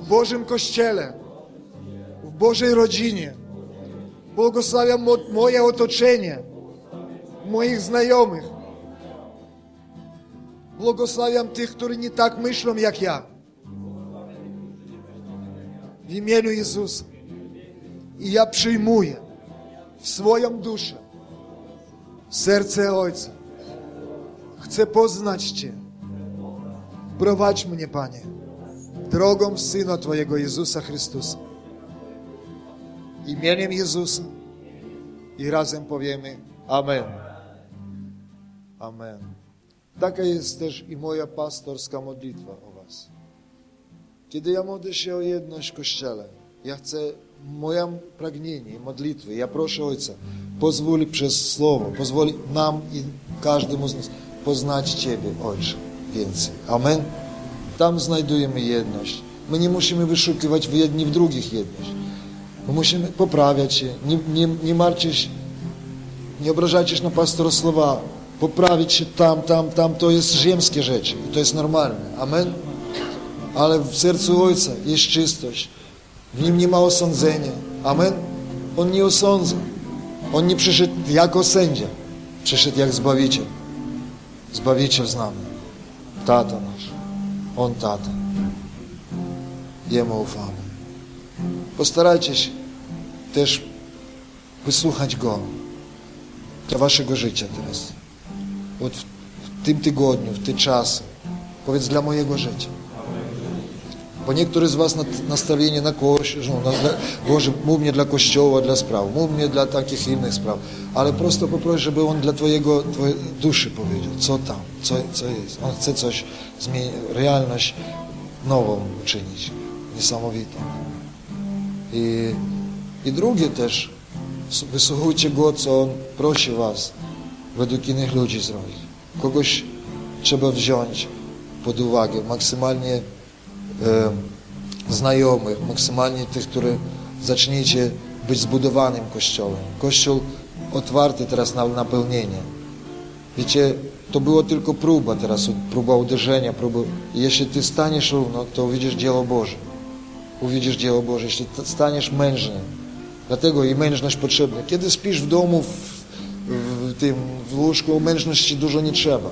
w Bożym Kościele, w Bożej rodzinie. Błogosławiam mo moje otoczenie, moich znajomych. Błogosławiam tych, którzy nie tak myślą jak ja. W imieniu Jezusa. I ja przyjmuję w swoją duszę serce Ojca. Chcę poznać Cię. Prowadź mnie, Panie, drogą Syna Twojego Jezusa Chrystusa. Imieniem Jezusa. I razem powiemy Amen. Amen. Taka jest też i moja pastorska modlitwa. Kiedy ja modlę się o jedność Kościele, ja chcę, moje pragnienie modlitwy, ja proszę Ojca, pozwól przez Słowo, pozwól nam i każdemu z nas poznać Ciebie, Ojcze, więcej. Amen. Tam znajdujemy jedność. My nie musimy wyszukiwać w jedni w drugich jedność. My musimy poprawiać się, nie, nie, nie martwcie się, nie obrażajcie się na pastora słowa, poprawić się tam, tam, tam, to jest ziemskie rzeczy i to jest normalne. Amen ale w sercu Ojca jest czystość. W Nim nie ma osądzenia. Amen? On nie osądza. On nie przyszedł jako sędzia. Przyszedł jak Zbawiciel. Zbawiciel z nami. Tata nasz. On Tata. Jemu ufamy. Postarajcie się też wysłuchać Go dla Waszego życia teraz. Od w tym tygodniu, w te czasy. Powiedz dla mojego życia. Bo niektórzy z was nastawieni na kościół, no, Boże, mów mnie dla kościoła, dla spraw, mów mnie dla takich innych spraw, ale prosto poproś, żeby on dla twojego, twojej duszy powiedział, co tam, co, co jest. On chce coś zmienić, realność nową uczynić, niesamowitą. I, i drugie też, wysłuchajcie Go, co On prosi was, według innych ludzi zrobić. Kogoś trzeba wziąć pod uwagę, maksymalnie znajomych, maksymalnie tych, które zaczniecie być zbudowanym Kościołem. Kościół otwarty teraz na napełnienie. Wiecie, to było tylko próba teraz, próba uderzenia, próba. Jeśli ty staniesz równo, to uwidzisz dzieło Boże. Uwidzisz dzieło Boże, jeśli staniesz mężnym. Dlatego i mężność potrzebna. Kiedy spisz w domu, w, w tym w łóżku, mężności dużo nie trzeba.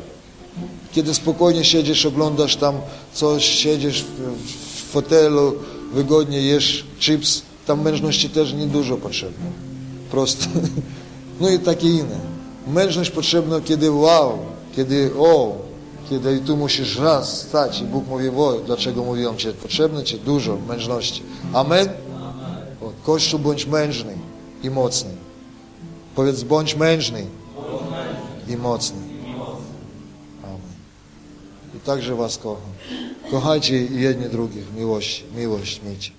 Kiedy spokojnie siedzisz, oglądasz tam coś, siedzisz w, fotelu, wygodnie jesz chips, tam mężności też nie dużo potrzebne. Prosto. No i takie inne. Mężność potrzebna, kiedy wow, kiedy o, kiedy tu musisz raz stać i Bóg mówi, o, dlaczego mówią Ci, potrzebne Ci dużo mężności. Amen? O, Kościół bądź mężny i mocny. Powiedz, bądź mężny i mocny. Także Was kocham. Kochajcie jedni drugich w miłości. Miłość miejcie.